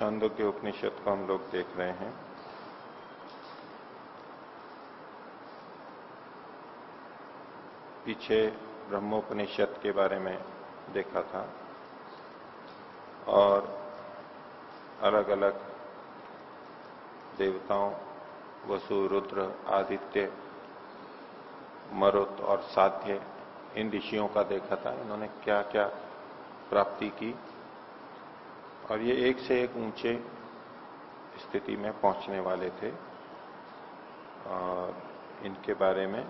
छंदों के उपनिषद को हम लोग देख रहे हैं। पीछे ब्रह्मोपनिषद के बारे में देखा था और अलग अलग देवताओं, वसु, रुद्र, आदित्य, मरुत और साध्य इन ऋषियों का देखा था। इन्होंने क्या क्या प्राप्ति की? और ये एक से एक ऊँचे स्थिति में पहुँचने वाले थे। और इनके बारे में,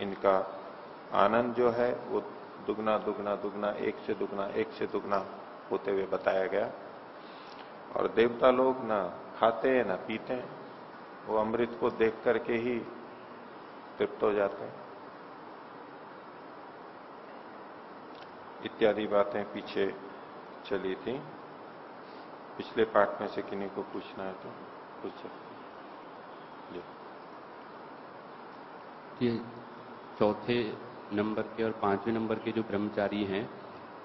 इनका आनंद जो है, वो दुगना दुगना दुगना, एक से दुगना, एक से दुगना होते हुए बताया गया। और देवता लोग ना खाते हैं, ना पीते हैं, वो अमृत को देख करके ही तृप्त हो जाते हैं। इत्यादि बातें पीछे चली थी। पिछले पाठ में से किन्हीं को पूछना है तो पूछ सकते ये चौथे नंबर के और पाँचवें नंबर के जो ब्रह्मचारी हैं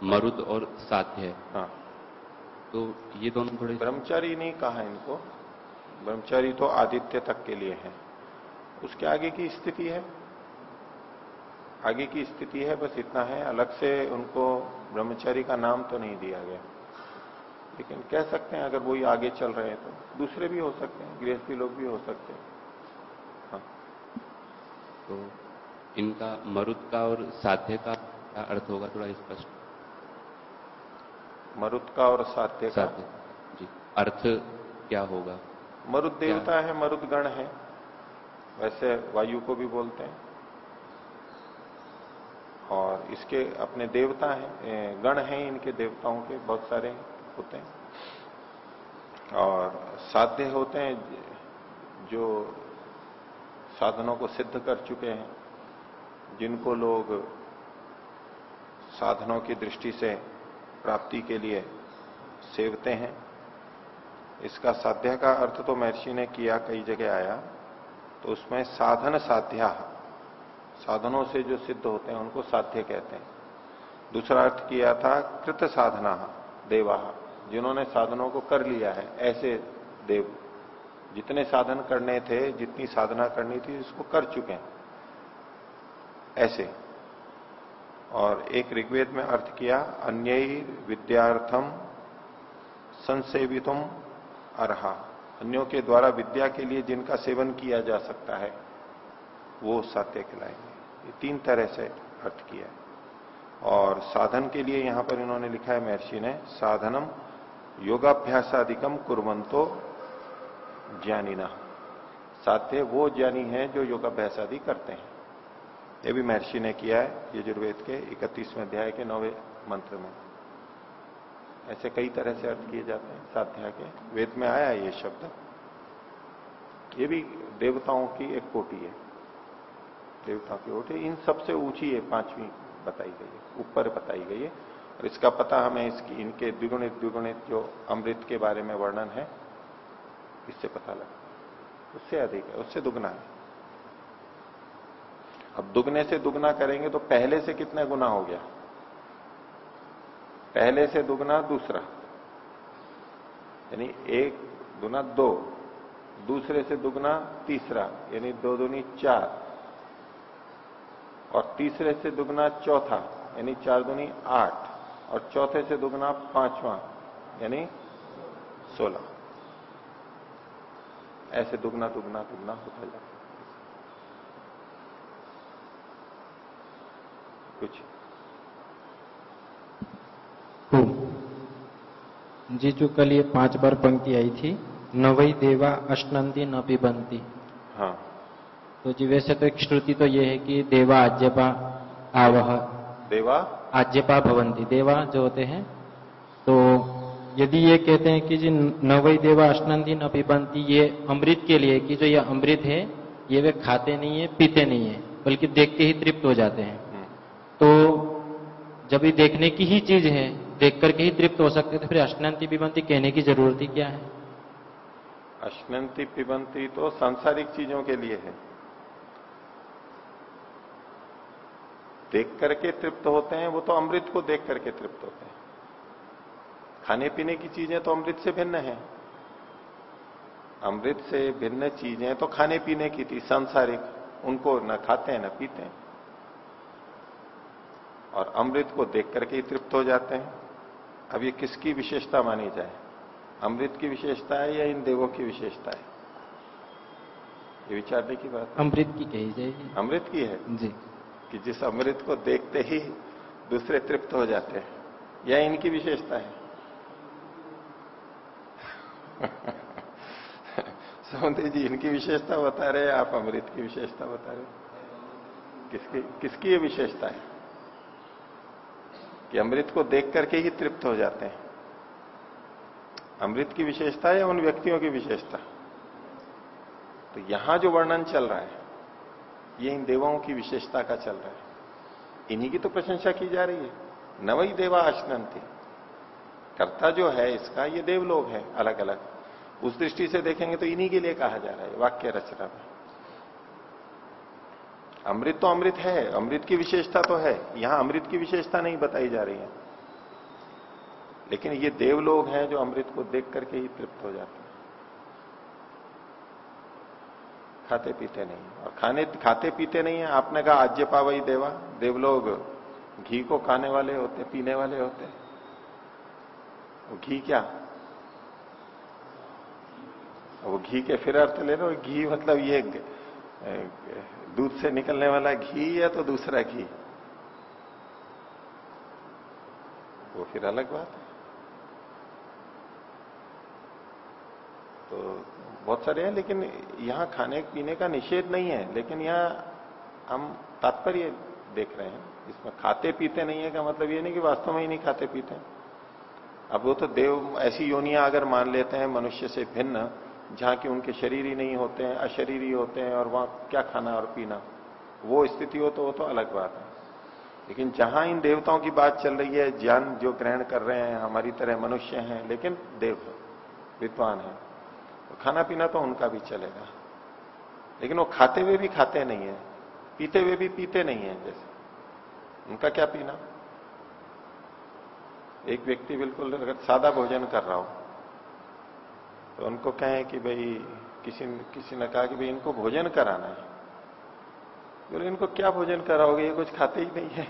मरुद और साध्य। हाँ। तो ये दोनों थोड़े ब्रह्मचारी नहीं कहा इनको। ब्रह्मचारी तो आदित्य तक के लिए है। उसके आगे की स्थिति है? आगे की स्थिति है बस इतना है। अलग से उनको ब्रह्मचारी का नाम तो नहीं दिया गया। लेकिन कह सकते हैं अगर वही आगे चल रहे हैं तो दूसरे भी हो सकते हैं गृहस्थी लोग भी हो सकते हैं। हाँ। तो इनका मरुद का और साध्य का क्या अर्थ होगा थोड़ा स्पष्ट? मरुद का और साध्य का? साध्य। जी। अर्थ क्या होगा? मरुद देवता है मरुद गण है। वैसे वायु को भी बोलते हैं। और इसके अपने देवता हैं गण हैं इनके देवताओं के बहुत सारे हैं। होते हैं। और साध्य होते हैं जो साधनों को सिद्ध कर चुके हैं, जिनको लोग साधनों की दृष्टि से प्राप्ति के लिए सेवते हैं। इसका साध्य का अर्थ तो महर्षि ने किया, कई जगह आया। तो उसमें साधन साध्या, साधनों से जो सिद्ध होते हैं, उनको साध्य कहते हैं। दूसरा अर्थ किया था कृत साधना। देवा, जिन्होंने साधनों को कर लिया है, ऐसे देव। जितने साधन करने थे, जितनी साधना करनी थी, उसको कर चुके हैं। ऐसे। और एक ऋग्वेद में अर्थ किया, अन्य विद्यार्थम संसेवितुम अर्हा। अन्यों के द्वारा विद्या के लिए जिनका सेवन किया जा सकता है, वो सत्य कहलाएँगे। ये तीन तरह से अर्थ किया है। और साधन के लिए यहाँ पर इन्होंने लिखा है महर्षि ने, साधनम योगाभ्यासाधिकम कुरमंतो ज्ञानी ना साध्य वो ज्ञानी है जो योगाभ्यास आदि करते हैं। ये भी महर्षि ने किया है यजुर्वेद के इकतीसवें अध्याय के नौवे मंत्र में। ऐसे कई तरह से अर्थ किए जाते हैं साध्या के। वेद में आया ये शब्द। ये भी देवताओं की एक कोटि है। देवताओं की कोटि इन सबसे ऊँची है पांचवी बताई गई है, ऊपर बताई गई है। और इसका पता हमें इसकी, इनके द्विगुणित द्विगुणित जो अमृत के बारे में वर्णन है, इससे पता लगा। उससे अधिक है, उससे दुगना है। अब दुगने से दुगना करेंगे तो पहले से कितना गुना हो गया? पहले से दुगना दूसरा। यानी एक गुना दो, दूसरे से दुगना तीसरा, यानी दो दुनी चार। और तीसरे से दुगना चौथा यानी चार दुनी आठ और चौथे से दुगना पांचवा यानी सोलह। ऐसे दुगना दुगना दुगना होता जाता कुछ? जी जो कल ये पाँच बार पंक्ति आई थी नवई देवा अष्टनंदी न पिबंती हाँ। तो जी वैसे तो एक श्रुति तो ये है कि देवा आज्यपा आवह। देवा? आज्यपा भवंती देवा जो होते हैं तो यदि ये कहते हैं कि जी नवई देवा अष्टनंदी न पिबंती ये अमृत के लिए कि जो ये अमृत है ये वे खाते नहीं है पीते नहीं है बल्कि देखते ही तृप्त हो जाते हैं। हम्म। तो जब ये देखने की ही चीज़ है देख करके ही तृप्त हो सकते तो फिर अष्टनंती पिबंती कहने की ज़रूरत ही क्या है? अष्टनंती पिबंती तो सांसारिक चीज़ों के लिए है। देख करके तृप्त होते हैं वो तो अमृत को देख करके तृप्त होते हैं। खाने पीने की चीज़ें तो अमृत से भिन्न है। अमृत से भिन्न चीज़ें तो खाने पीने की थी सांसारिक उनको न खाते हैं न पीते हैं। और अमृत को देख करके ही तृप्त हो जाते हैं। अब ये किसकी विशेषता मानी जाए? अमृत की विशेषता है या इन देवों की विशेषता है? ये विचारने की बात अमृत की कही जाएगी। अमृत की है? जी। कि जिस अमृत को देखते ही दूसरे तृप्त हो जाते हैं। या इनकी विशेषता है। समुद्री जी, इनकी विशेषता बता रहे आप अमृत की विशेषता बता रहे किसकी किसकी ये विशेषता है? कि अमृत को देख करके ही तृप्त हो जाते हैं। अमृत की विशेषता या उन व्यक्तियों की विशेषता? तो यहाँ जो वर्णन चल रहा है ये इन देवों की विशेषता का चल रहा है। इन्हीं की तो प्रशंसा की जा रही है। नवई देवा थी। कर्ता जो है, इसका ये देवलोग है अलग अलग उस दृष्टि से देखेंगे तो इन्हीं के लिए कहा जा रहा है, वाक्य रचना में। अमृत तो अमृत है, अमृत की विशेषता तो है। यहाँ अमृत की विशेषता नहीं बताई जा रही है। लेकिन ये देवलोग हैं जो अमृत को देख करके ही तृप्त हो जाते खाते पीते नहीं और खाने खाते पीते नहीं है। आपने कहा, आज्य पावई देवा। देवलोग घी को खाने वाले होते, पीने वाले होते। वो घी क्या? वो घी के फिर अर्थ ले लो, घी मतलब ये दूध से निकलने वाला घी या तो दूसरा घी? वो फिर अलग बात है। तो बहुत सारे हैं, लेकिन यहाँ खाने पीने का निषेध नहीं है। लेकिन यहाँ हम तात्पर्य देख रहे हैं, इसमें खाते पीते नहीं है का मतलब ये नहीं कि वास्तव में ही नहीं खाते पीते अब वो तो देव, ऐसी योनिया अगर मान लेते हैं, मनुष्य से भिन्न, जहाँ की उनके शरीर ही नहीं होते हैं, अशरीरी होते हैं, और वहाँ क्या खाना और पीना, वो स्थिति हो तो वो तो अलग बात है। लेकिन जहाँ इन देवताओं की बात चल रही है, ज्ञान जो ग्रहण कर रहे हैं, हमारी तरह मनुष्य हैं, लेकिन देव विद्वान है तो खाना पीना तो उनका भी चलेगा। लेकिन वो खाते हुए भी खाते नहीं है, पीते हुए भी पीते नहीं है जैसे। उनका क्या पीना? एक व्यक्ति बिल्कुल अगर सादा भोजन कर रहा हो तो उनको कहें कि भाई, किसी किसी ने कहा कि भाई, इनको भोजन कराना है। बोले, इनको क्या भोजन कराओगे? ये कुछ खाते ही नहीं है।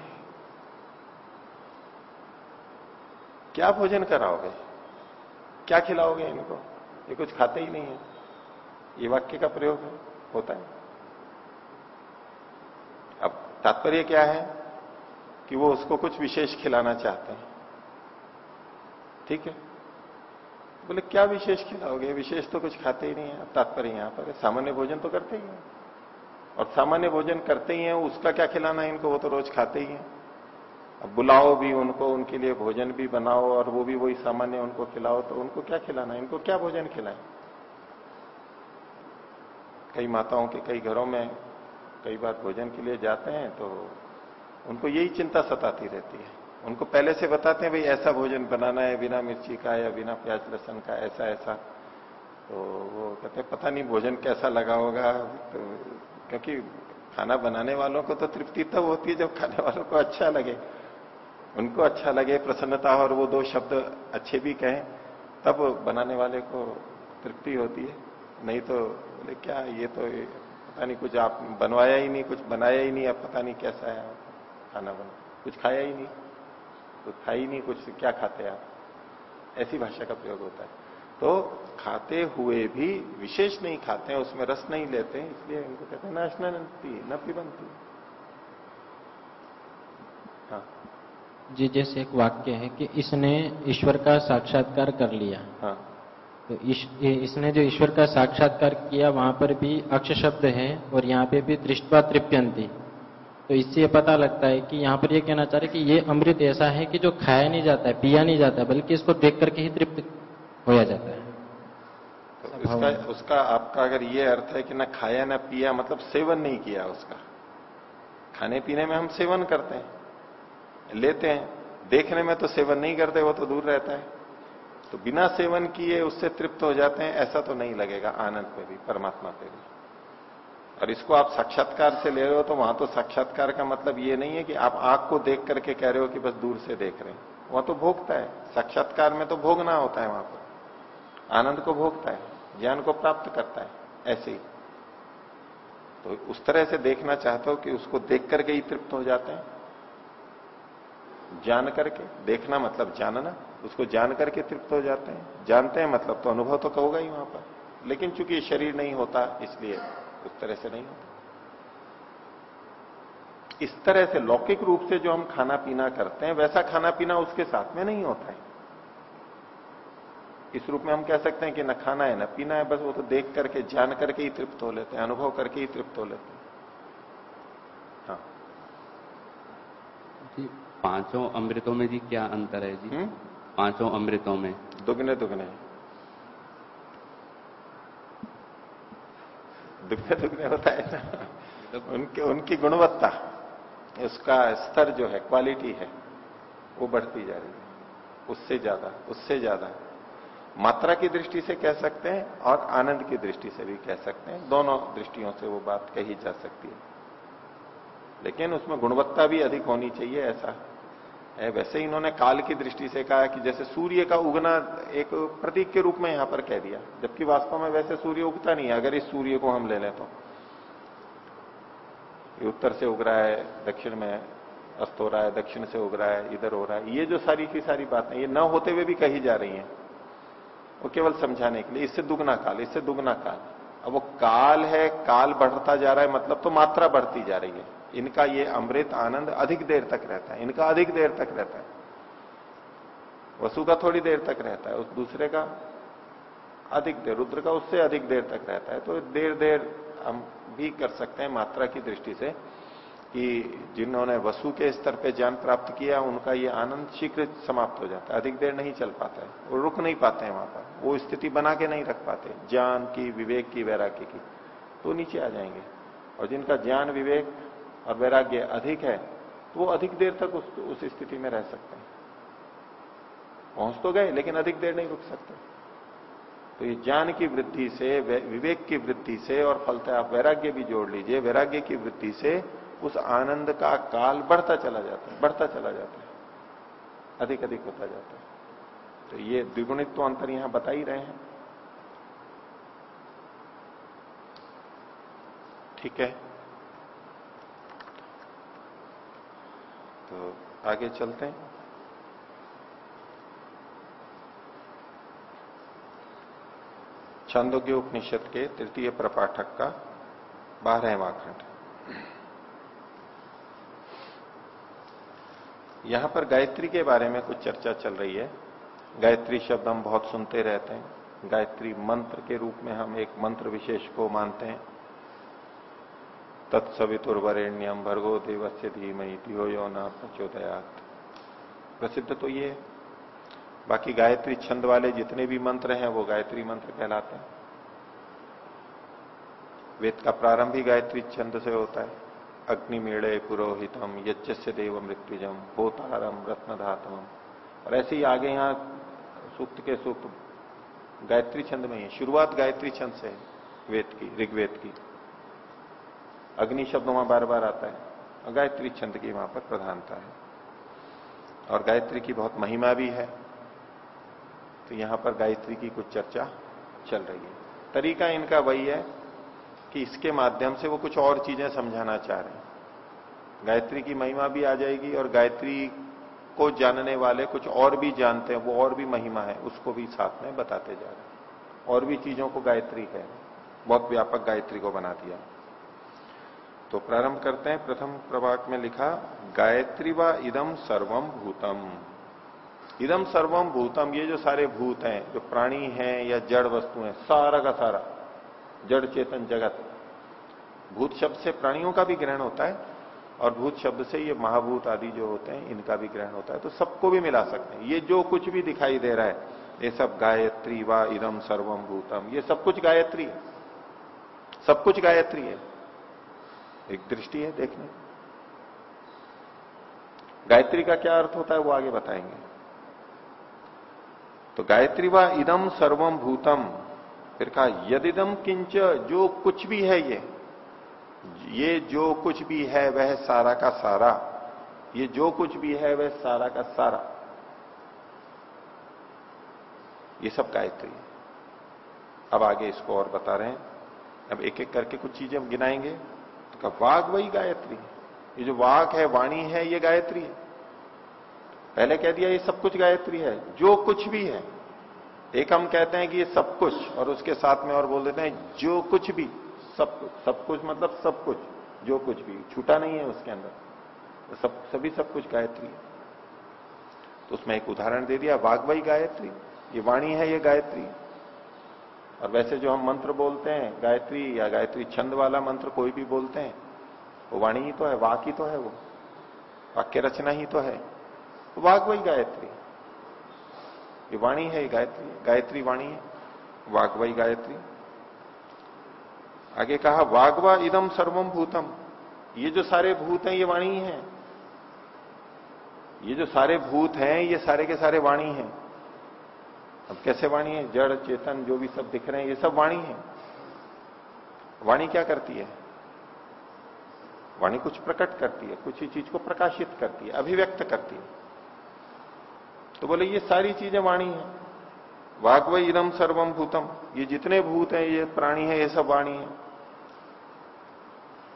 क्या भोजन कराओगे? क्या खिलाओगे इनको? ये कुछ खाते ही नहीं है। ये वाक्य का प्रयोग है, होता है। अब तात्पर्य क्या है? कि वो उसको कुछ विशेष खिलाना चाहते हैं। ठीक है? बोले क्या विशेष खिलाओगे? विशेष तो कुछ खाते ही नहीं है। तात्पर्य यहाँ पर सामान्य भोजन तो करते ही हैं। और सामान्य भोजन करते ही हैं उसका क्या खिलाना है? इनको वो तो रोज खाते ही हैं। अब बुलाओ भी उनको, उनके लिए भोजन भी बनाओ और वो भी वही सामान्य उनको खिलाओ तो उनको क्या खिलाना है? इनको क्या भोजन खिलाए? कई माताओं के कई घरों में कई बार भोजन के लिए जाते हैं तो उनको यही चिंता सताती रहती है। उनको पहले से बताते हैं, भाई ऐसा भोजन बनाना है, बिना मिर्ची का या बिना प्याज लहसन का, ऐसा ऐसा। तो वो कहते हैं, पता नहीं भोजन कैसा लगा होगा। तो क्योंकि खाना बनाने वालों को तो तृप्ति तब होती है जब खाने वालों को अच्छा लगे। उनको अच्छा लगे प्रसन्नता और वो दो शब्द अच्छे भी कहें तब बनाने वाले को तृप्ति होती है। नहीं तो बोले क्या ये तो ये, पता नहीं कुछ आप बनवाया ही नहीं कुछ बनाया ही नहीं अब पता नहीं कैसा है खाना बना। कुछ खाया ही नहीं कुछ खा ही नहीं कुछ क्या खाते आप? ऐसी भाषा का प्रयोग होता है। तो खाते हुए भी विशेष नहीं खाते हैं उसमें रस नहीं लेते हैं इसलिए इनको कहते हैं नाशना नती न पिबंती हाँ। जी जैसे एक वाक्य है कि इसने ईश्वर का साक्षात्कार कर लिया। हाँ। तो इस, इसने जो ईश्वर का साक्षात्कार किया वहाँ पर भी अक्ष शब्द है और यहाँ पे भी दृष्टवा तृप्यंती। तो इससे पता लगता है कि यहाँ पर ये कहना चाह रहे कि ये अमृत ऐसा है कि जो खाया नहीं जाता है पिया नहीं जाता बल्कि इसको देख करके ही तृप्त होया जाता है। तो इसका उसका आपका अगर ये अर्थ है कि ना खाया ना पिया मतलब सेवन नहीं किया उसका। खाने पीने में हम सेवन करते हैं। लेते हैं। देखने में तो सेवन नहीं करते, वो तो दूर रहता है। तो बिना सेवन किए उससे तृप्त हो जाते हैं, ऐसा तो नहीं लगेगा आनंद पे भी, परमात्मा पे भी। और इसको आप साक्षात्कार से ले रहे हो तो वहाँ तो साक्षात्कार का मतलब ये नहीं है कि आप आँख को देख करके कह रहे हो कि बस दूर से देख रहे हैं। वहाँ तो भोगता है। साक्षात्कार में तो भोगना होता है वहाँ पर। आनंद को भोगता है, ज्ञान को प्राप्त करता है, ऐसे ही। तो उस तरह से देखना चाहते हो कि उसको देख करके ही तृप्त हो जाते हैं। जान करके, देखना मतलब जानना, उसको जान करके तृप्त हो जाते हैं। जानते हैं मतलब तो अनुभव तो कहोगा ही वहाँ पर। लेकिन चूँकि शरीर नहीं होता, इसलिए उस तरह से नहीं होता। इस तरह से लौकिक रूप से जो हम खाना पीना करते हैं, वैसा खाना पीना उसके साथ में नहीं होता है। इस रूप में हम कह सकते हैं कि न खाना है, न पीना है, बस वो तो देख करके, जान करके ही तृप्त हो लेते हैं, अनुभव करके ही तृप्त हो लेते हैं। हाँ। पाँचों अमृतों में जी क्या अंतर है जी? हुँ? हम्म? पाँचों अमृतों में। दुगने दुगने। दुगने दुगने होता है ना? उनके उनकी गुणवत्ता उसका स्तर जो है क्वालिटी है वो बढ़ती जा रही है। उससे ज़्यादा उससे ज़्यादा। मात्रा की दृष्टि से कह सकते हैं और आनंद की दृष्टि से भी कह सकते हैं। दोनों दृष्टियों से वो बात कही जा सकती है। लेकिन उसमें गुणवत्ता भी अधिक होनी चाहिए ऐसा वैसे ही इन्होंने काल की दृष्टि से कहा कि जैसे सूर्य का उगना एक प्रतीक के रूप में यहाँ पर कह दिया, जबकि वास्तव में वैसे सूर्य उगता नहीं है, अगर इस सूर्य को हम ले लें तो। ये उत्तर से उग रहा है, दक्षिण में अस्त हो रहा है, दक्षिण से उग रहा है, इधर हो रहा है, ये जो सारी की सारी बातें, ये न होते हुए भी कही जा रही हैं, वो केवल समझाने के लिए, इससे दुगना काल, इससे दुगना काल। अब वो काल है, काल बढ़ता जा रहा है मतलब तो मात्रा बढ़ती जा रही है। इनका ये अमृत आनंद अधिक देर तक रहता है, इनका अधिक देर तक रहता है। वसु का थोड़ी देर तक रहता है, उस दूसरे का अधिक देर, रुद्र का उससे अधिक देर तक रहता है। तो देर देर हम भी कर सकते हैं मात्रा की दृष्टि से। कि जिन्होंने वसु के स्तर पे ज्ञान प्राप्त किया उनका ये आनंद शीघ्र समाप्त हो जाता है। अधिक देर नहीं चल पाता है वो रुक नहीं पाते हैं वहाँ पर। वो स्थिति बना के नहीं रख पाते। ज्ञान की विवेक की वैराग्य की तो नीचे आ जाएँगे। और जिनका ज्ञान विवेक और वैराग्य अधिक है तो वो अधिक देर तक उस, उस स्थिति में रह सकते हैं। पहुँच तो गए लेकिन अधिक देर नहीं रुक सकते। तो ये ज्ञान की वृद्धि से विवेक की वृद्धि से और फलता आप वैराग्य भी जोड़ लीजिए। वैराग्य की वृद्धि से उस आनंद का काल बढ़ता चला जाता है, बढ़ता चला जाता है। अधिक अधिक होता जाता है। तो ये द्विगुणित तो अंतर यहाँ बता ही रहे हैं। ठीक है। तो आगे चलते हैं। छंदोग्य उपनिषद के तृतीय प्रपाठक का बारहवा खंड। यहाँ पर गायत्री के बारे में कुछ चर्चा चल रही है। गायत्री शब्द हम बहुत सुनते रहते हैं। गायत्री मंत्र के रूप में हम एक मंत्र विशेष को मानते हैं। तत्सवितुर्वरेण्यम भर्गो देवस्य धीमई धियो यो न प्रचोदयात। प्रसिद्ध तो ये बाकी गायत्री छंद वाले जितने भी मंत्र हैं, वो गायत्री मंत्र कहलाते हैं। वेद का प्रारंभ ही गायत्री छंद से होता है। अग्निमेड़े पुरोहितम यज्ञ देव मृत्युजम भूतारम रत्नधातम और ऐसे ही आगे यहाँ सूक्त के सूक्त गायत्री छंद में ही शुरुआत गायत्री छंद से है, वेद की, ऋग्वेद की। अग्नि शब्द वहाँ बार बार आता है, और गायत्री छंद की वहाँ पर प्रधानता है। और गायत्री की बहुत महिमा भी है तो यहाँ पर गायत्री की कुछ चर्चा चल रही है। तरीका इनका वही है कि इसके माध्यम से वो कुछ और चीज़ें समझाना चाह रहे हैं। गायत्री की महिमा भी आ जाएगी और गायत्री को जानने वाले कुछ और भी जानते हैं, वो और भी महिमा है, उसको भी साथ में बताते जा रहे हैं। और भी चीज़ों को गायत्री है। बहुत व्यापक गायत्री को बना दिया। तो प्रारंभ करते हैं, प्रथम प्रभाग में लिखा, गायत्री व इदम सर्वम भूतम। इदम सर्वम भूतम, ये जो सारे भूत हैं, जो प्राणी हैं या जड़ वस्तु हैं, सारा का सारा जड़ चेतन जगत। भूत शब्द से प्राणियों का भी ग्रहण होता है और भूत शब्द से ये महाभूत आदि जो होते हैं, इनका भी ग्रहण होता है। तो सबको भी मिला सकते हैं। ये जो कुछ भी दिखाई दे रहा है, ये सब गायत्री व इदम सर्वम भूतम। ये सब कुछ गायत्री है। सब कुछ गायत्री है। एक दृष्टि है देखने। गायत्री का क्या अर्थ होता है वो आगे बताएँगे। तो गायत्री व इदम सर्वम भूतम। फिर कहा, यदिदम किंच, जो कुछ भी है ये ये जो कुछ भी है वह सारा का सारा, ये जो कुछ भी है वह सारा का सारा। ये सब गायत्री अब आगे इसको और बता रहे हैं। अब एक एक करके कुछ चीज़ें हम गिनाएँगे। तो कहा वाघ वही गायत्री ये जो वाघ है, वाणी है, ये गायत्री है। पहले कह दिया, ये सब कुछ गायत्री है। जो कुछ भी है एक हम कहते हैं कि ये सब कुछ, और उसके साथ में और बोल देते हैं, जो कुछ भी, सब कुछ सब कुछ मतलब सब कुछ, जो कुछ भी, छूटा नहीं है उसके अंदर। तो सब, सभी सब कुछ गायत्री है। तो उसमें एक उदाहरण दे दिया वाघवई गायत्री, ये वाणी है, ये गायत्री। और वैसे जो हम मंत्र बोलते हैं, गायत्री या गायत्री छंद वाला मंत्र कोई भी बोलते हैं, वो वाणी ही तो है, वाक ही तो है वो, वाक्य रचना ही तो है। तो वाघ गायत्री। ये वाणी है, ये गायत्री गायत्री वाणी है वाघ वही गायत्री। आगे कहा वाघवा इदम सर्वम भूतम। ये जो सारे भूत हैं, ये वाणी है। ये जो सारे भूत हैं, ये सारे के सारे वाणी हैं। अब कैसे वाणी है? जड़, चेतन, जो भी सब दिख रहे हैं, ये सब वाणी है। वाणी क्या करती है? वाणी कुछ प्रकट करती है, कुछ ही चीज़ को प्रकाशित करती है, अभिव्यक्त करती है। तो बोले, ये सारी चीज़ें वाणी है। वाग्व इदम सर्वम भूतम। ये जितने भूत हैं, ये प्राणी है, ये सब वाणी है।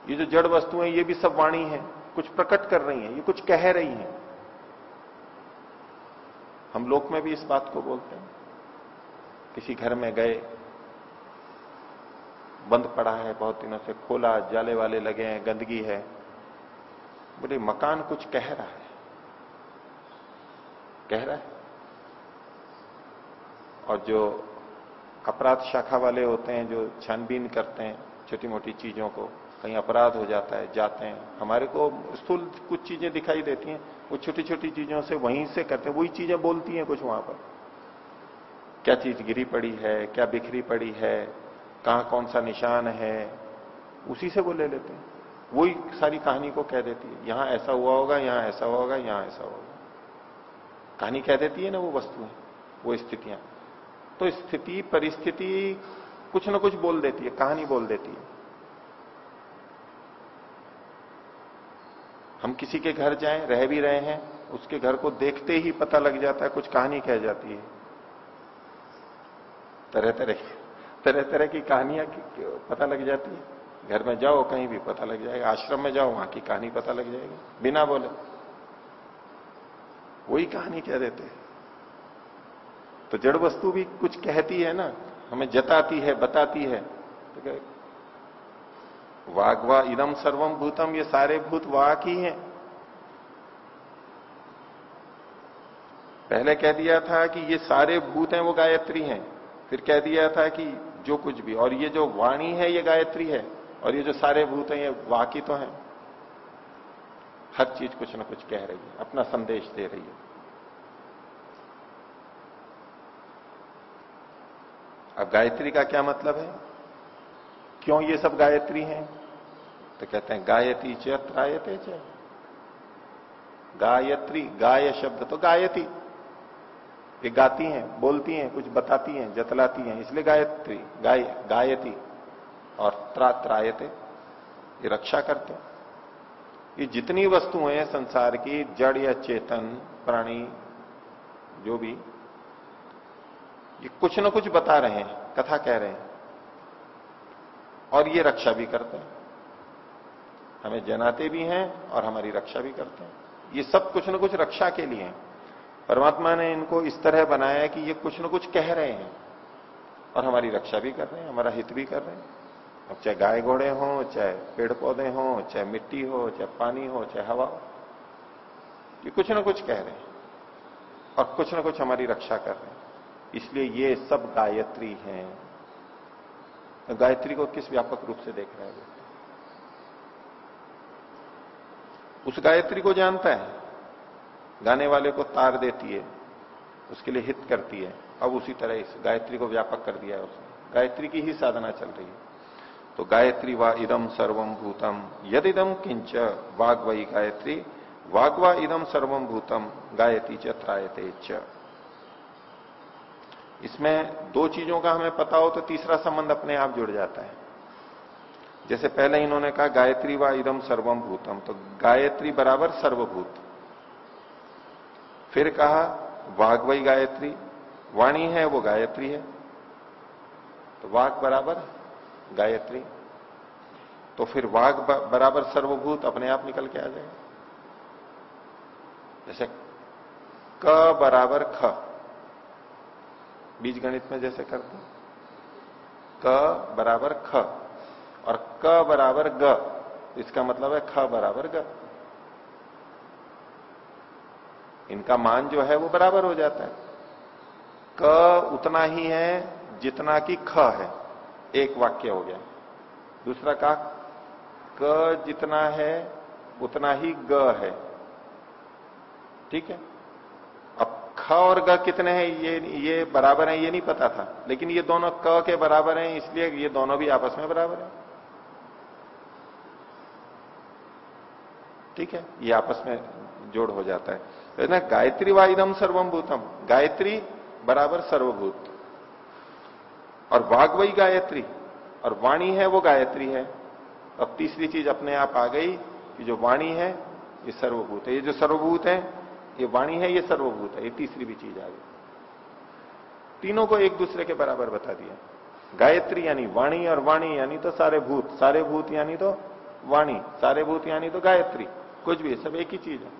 ये जो जड़ वस्तु है, ये भी सब वाणी है। कुछ प्रकट कर रही है, ये कुछ कह रही है। हम लोक में भी इस बात को बोलते हैं। किसी घर में गए, बंद पड़ा है बहुत दिनों से, खोला, जाले वाले लगे हैं, गंदगी है। बोले, मकान कुछ कह रहा है। कह रहा है। और जो अपराध शाखा वाले होते हैं, जो छानबीन करते हैं छोटी मोटी चीज़ों को, कहीं अपराध हो जाता है, जाते हैं। हमारे को स्थूल कुछ चीज़ें दिखाई देती हैं, वो छोटी छोटी चीज़ों से वहीं से करते हैं, वही चीज़ें बोलती हैं कुछ वहाँ पर। क्या चीज़ गिरी पड़ी है, क्या बिखरी पड़ी है, कहाँ कौन सा निशान है, उसी से वो ले लेते हैं। वही सारी कहानी को कह देती है, यहाँ ऐसा हुआ होगा, यहाँ ऐसा हुआ होगा, यहाँ ऐसा होगा। कहानी कह देती है ना वो वस्तुएँ, वो स्थितियाँ। तो स्थिति, परिस्थिति कुछ ना कुछ बोल देती है, कहानी बोल देती है। हम किसी के घर जाएँ, रह भी रहे हैं, उसके घर को देखते ही पता लग जाता है, कुछ कहानी कह जाती है। तरह तरह की तरह तरह की कहानियाँ पता लग जाती है। घर में जाओ, कहीं भी पता लग जाएगा, आश्रम में जाओ, वहाँ की कहानी पता लग जाएगी। बिना बोले। वही कहानी कह देते हैं। तो जड़ वस्तु भी कुछ कहती है ना, हमें जताती है, बताती है। तो वाघवा इदम सर्वम भूतम ये सारे भूत वाक ही हैं। पहले कह दिया था कि ये सारे भूत हैं, वो गायत्री हैं। फिर कह दिया था कि जो कुछ भी, और ये जो वाणी है, ये गायत्री है, और ये जो सारे भूत हैं, ये वाकी तो हैं। हर चीज़ कुछ ना कुछ कह रही है, अपना संदेश दे रही है। अब गायत्री का क्या मतलब है? क्यों ये सब गायत्री हैं? तो कहते हैं गायती च त्रायते च गायत्री, गाय शब्द तो गायती। ये गाती हैं, बोलती हैं, कुछ बताती हैं, जतलाती हैं, इसलिए गायत्री, गाय, गायती और त्रा त्रायते ये रक्षा करते हैं। ये जितनी वस्तुएँ हैं संसार की, जड़ या चेतन, प्राणी, जो भी, ये कुछ ना कुछ बता रहे हैं, कथा कह रहे हैं। और ये रक्षा भी करते हैं। हमें जनाते भी हैं और हमारी रक्षा भी करते हैं। ये सब कुछ ना कुछ रक्षा के लिए है। परमात्मा ने इनको इस तरह बनाया कि ये कुछ ना कुछ कह रहे हैं। और हमारी रक्षा भी कर रहे हैं, हमारा हित भी कर रहे हैं। अब चाहे गाय घोड़े हो, चाहे पेड़ पौधे हो, चाहे मिट्टी हो, चाहे पानी हो, चाहे हवा हो, ये कुछ ना कुछ कह रहे हैं और कुछ ना कुछ हमारी रक्षा कर रहे हैं। इसलिए ये सब गायत्री हैं। तो गायत्री को किस व्यापक रूप से देख रहे हैं? उस गायत्री को जानता है। गाने वाले को तार देती है, उसके लिए हित करती है। अब उसी तरह इस गायत्री को व्यापक कर दिया है उसने। गायत्री की ही साधना चल रही है। तो गायत्री वा इदम सर्वम भूतम। यद इदम किंच वाग वही गायत्री, वाग्वा इदम सर्वम भूतम गायती च त्रायते च। इसमें दो चीज़ों का हमें पता हो तो तीसरा संबंध अपने आप जुड़ जाता है। जैसे पहले इन्होंने कहा गायत्री व इदम सर्वम भूतम तो गायत्री बराबर सर्वभूत। फिर कहा वाघवई गायत्री, वाणी है वो गायत्री है तो वाक बराबर गायत्री। तो फिर वाघ बराबर सर्वभूत अपने आप निकल के आ जाएगा। जैसे क बराबर ख। बीज गणित में जैसे करते क बराबर ख। और क बराबर ग। इसका मतलब है ख बराबर ग। इनका मान जो है वो बराबर हो जाता है। क उतना ही है जितना कि ख है। एक वाक्य हो गया। दूसरा का क जितना है, उतना ही ग है। ठीक है? अब ख और ग कितने हैं, ये ये बराबर हैं, ये नहीं पता था। लेकिन ये दोनों क के बराबर हैं, इसलिए ये दोनों भी आपस में बराबर हैं। ठीक है? ये आपस में जोड़ हो जाता है। ना गायत्री वाइदम सर्वम भूतम। गायत्री बराबर सर्वभूत। और वागवई गायत्री, और वाणी है वो गायत्री है। अब तीसरी चीज़ अपने आप आ गई कि जो वाणी है, ये सर्वभूत है। ये जो सर्वभूत है, ये वाणी है, ये सर्वभूत है। ये तीसरी भी चीज़ आ गई। तीनों को एक दूसरे के बराबर बता दिया। गायत्री यानी वाणी और वाणी यानी तो सारे भूत। सारे भूत यानी तो वाणी। सारे भूत यानी तो गायत्री। कुछ भी सब एक ही चीज़ है।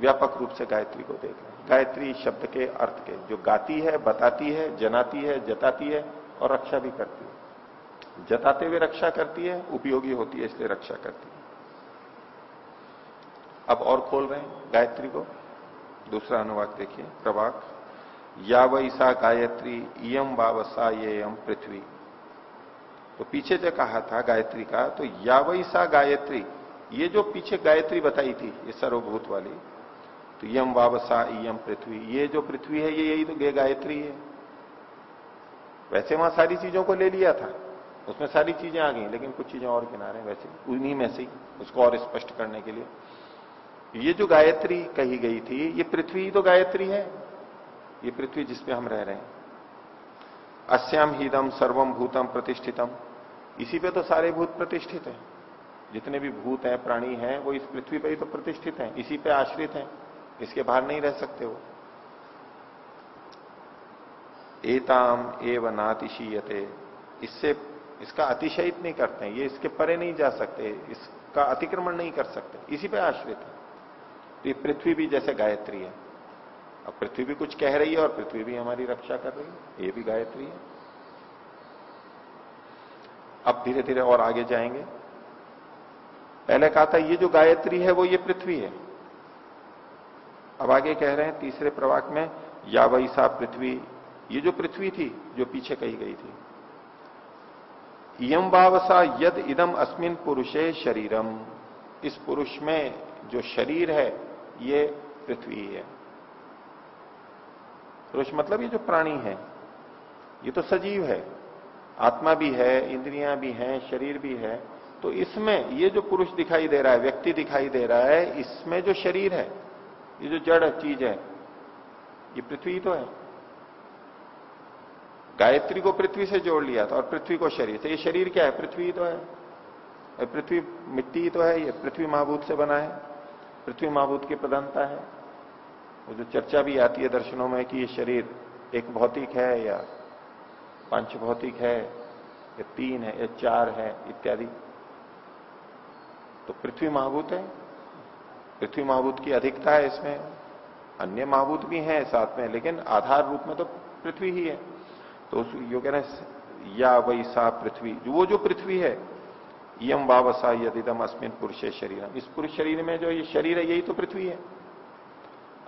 व्यापक रूप से गायत्री को देख रहे गायत्री शब्द के अर्थ के, जो गाती है, बताती है, जनाती है, जताती है और रक्षा भी करती है। जताते हुए रक्षा करती है, उपयोगी होती है, इसलिए रक्षा करती है। अब और खोल रहे हैं गायत्री को। दूसरा अनुवाद देखिए प्रभाक या वैसा गायत्री इम वावसा ये यम पृथ्वी। तो पीछे जो कहा था गायत्री का तो या वैसा गायत्री, ये जो पीछे गायत्री बताई थी, ये सर्वभूत वाली तो यम वावसा यम पृथ्वी। ये जो पृथ्वी है, ये यही तो ये गायत्री है। वैसे वहाँ सारी चीज़ों को ले लिया था। उसमें सारी चीज़ें आ गई, लेकिन कुछ चीज़ें और किनारे, वैसे उन्हीं में से ही, उसको और स्पष्ट करने के लिए। ये जो गायत्री कही गई थी, ये पृथ्वी तो गायत्री है। ये पृथ्वी जिसपे हम रह रहे हैं। अस्याम हीदम सर्वम भूतम प्रतिष्ठितम। इसी पे तो सारे भूत प्रतिष्ठित हैं। जितने भी भूत हैं, प्राणी हैं, वो इस पृथ्वी पर ही तो प्रतिष्ठित हैं। इसी पे आश्रित हैं। इसके बाहर नहीं रह सकते वो। एताम एव नातिशीयते। इससे इसका अतिशयित नहीं करते ये इसके परे नहीं जा सकते, इसका अतिक्रमण नहीं कर सकते। इसी पे आश्रित है। तो ये पृथ्वी भी जैसे गायत्री है। अब पृथ्वी भी कुछ कह रही है और पृथ्वी भी हमारी रक्षा कर रही है। ये भी गायत्री है। अब धीरे धीरे और आगे जाएँगे। पहले कहा था, ये जो गायत्री है, वो ये पृथ्वी है। अब आगे कह रहे हैं, तीसरे प्रवाक में या वही सा पृथ्वी। ये जो पृथ्वी थी, जो पीछे कही गई थी। यम वावसा यद इदम अस्मिन पुरुषे शरीरम। इस पुरुष में जो शरीर है, ये पृथ्वी है। पुरुष मतलब ये जो प्राणी है, ये तो सजीव है। आत्मा भी है, इंद्रियाँ भी हैं, शरीर भी है। तो इसमें ये जो पुरुष दिखाई दे रहा है, व्यक्ति दिखाई दे रहा है, इसमें जो शरीर है ये जो जड़ चीज़ है, ये पृथ्वी तो है। गायत्री को पृथ्वी से जोड़ लिया था और पृथ्वी को शरीर से। ये शरीर क्या है? पृथ्वी तो है। पृथ्वी मिट्टी तो है, ये पृथ्वी महाभूत से बना है। पृथ्वी महाभूत की प्रधानता है। वो जो चर्चा भी आती है दर्शनों में कि ये शरीर एक भौतिक है या पंच भौतिक है, या तीन है, या चार है, इत्यादि। तो पृथ्वी महाभूत है। पृथ्वी महाभूत की अधिकता है इसमें, अन्य महाभूत भी हैं साथ में, लेकिन आधार रूप में तो पृथ्वी ही है। तो यो कह रहे या वही सा पृथ्वी, वो जो पृथ्वी है यम वावसा यदिदम अस्मिन पुरुष शरीर इस पुरुष शरीर में जो ये शरीर है, यही तो पृथ्वी है।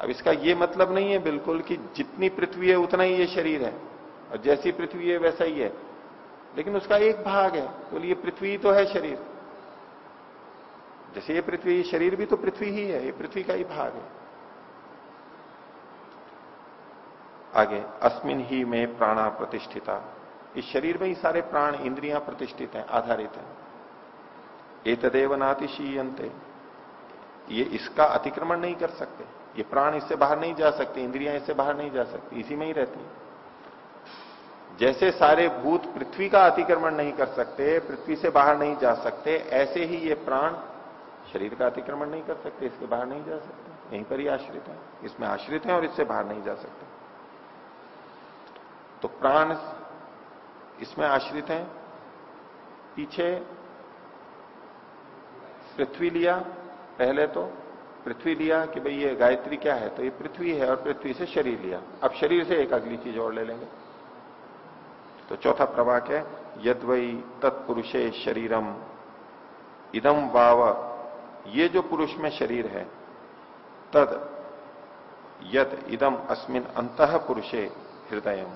अब इसका ये मतलब नहीं है बिल्कुल कि जितनी पृथ्वी है, उतना ही ये शरीर है। और जैसी पृथ्वी है, वैसा ही है। लेकिन उसका एक भाग है बोलिए ये पृथ्वी तो है शरीर। जैसे ये पृथ्वी, शरीर भी तो पृथ्वी ही है, ये पृथ्वी का ही भाग है। आगे, अस्मिन ही में प्राणा प्रतिष्ठिता। इस शरीर में ही सारे प्राण इंद्रियाँ प्रतिष्ठित हैं, आधारित हैं। एतदेव नातिशीयंते ये इसका अतिक्रमण नहीं कर सकते। ये प्राण इससे बाहर नहीं जा सकते, इंद्रियाँ इससे बाहर नहीं जा सकती, इसी में ही रहती जैसे सारे भूत पृथ्वी का अतिक्रमण नहीं कर सकते, पृथ्वी से बाहर नहीं जा सकते, ऐसे ही ये प्राण शरीर का अतिक्रमण नहीं कर सकते, इसके बाहर नहीं जा सकते। यहीं पर ही आश्रित है। इसमें आश्रित है और इससे बाहर नहीं जा सकते। तो प्राण इसमें आश्रित है। पीछे पृथ्वी लिया, पहले तो पृथ्वी लिया कि भाई ये गायत्री क्या है? तो ये पृथ्वी है और पृथ्वी से शरीर लिया। अब शरीर से एक अगली चीज़ और ले लेंगे। तो चौथा प्रवाक है यद वही तत्पुरुषे शरीरम इदम वाव ये जो पुरुष में शरीर है, तद यद इदम अस्मिन अंत पुरुषे हृदय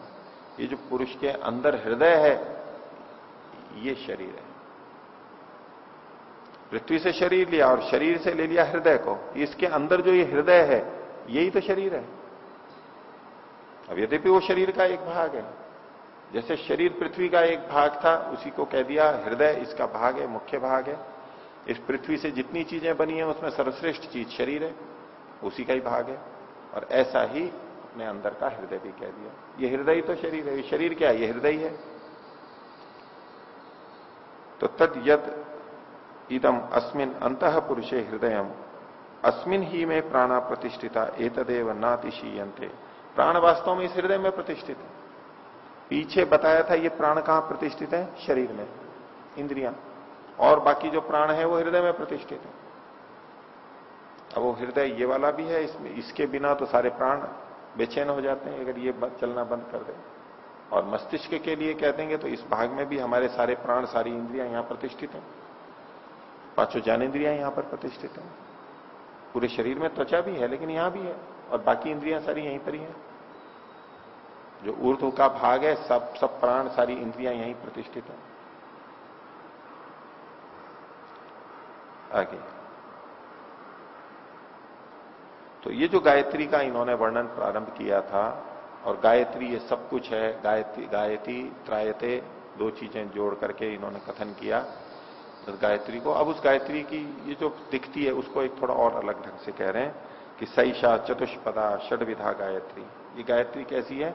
ये जो पुरुष के अंदर हृदय है, ये शरीर है। पृथ्वी से शरीर लिया और शरीर से ले लिया हृदय को। इसके अंदर जो ये हृदय है, यही तो शरीर है। अब यद्यपि वो शरीर का एक भाग है, जैसे शरीर पृथ्वी का एक भाग था, उसी को कह दिया, हृदय इसका भाग है, मुख्य भाग है। इस पृथ्वी से जितनी चीज़ें बनी है, उसमें सर्वश्रेष्ठ चीज़ शरीर है, उसी का ही भाग है। और ऐसा ही अपने अंदर का हृदय भी कह दिया। ये हृदय तो शरीर है। शरीर क्या है? ये हृदय है। तो तद यद इदम अस्मिन अंत पुरुषे हृदय अस्मिन ही में प्राणा प्रतिष्ठिता, एतदेव नातिशीयंते प्राण वास्तव में इस हृदय में प्रतिष्ठित है। पीछे बताया था ये प्राण कहाँ प्रतिष्ठित है? शरीर में। इंद्रिया। और बाकी जो प्राण है वो हृदय में प्रतिष्ठित है। अब वो हृदय ये वाला भी है, इसमें, इसके बिना तो सारे प्राण बेचैन हो जाते हैं, अगर ये चलना बंद कर दे। और मस्तिष्क के लिए कह देंगे तो इस भाग में भी हमारे सारे प्राण, सारी इंद्रियाँ यहाँ प्रतिष्ठित हैं। पाँचों ज्ञानेन्द्रियाँ यहाँ पर प्रतिष्ठित हैं। पूरे शरीर में त्वचा भी है, लेकिन यहाँ भी है, और बाकी इंद्रियाँ सारी यहीं पर ही है। जो ऊर्ध्व का भाग है, सब सब प्राण, सारी इंद्रियाँ यहीं प्रतिष्ठित है। आगे। तो ये जो गायत्री का इन्होंने वर्णन प्रारंभ किया था, और गायत्री ये सब कुछ है, गायत्री गायत्री, त्रायते, दो चीज़ें जोड़ करके इन्होंने कथन किया उस गायत्री को। अब उस गायत्री की ये जो दिखती है, उसको एक थोड़ा और अलग ढंग से कह रहे हैं कि सईशा चतुष्पदा षडविधा गायत्री। ये गायत्री कैसी है?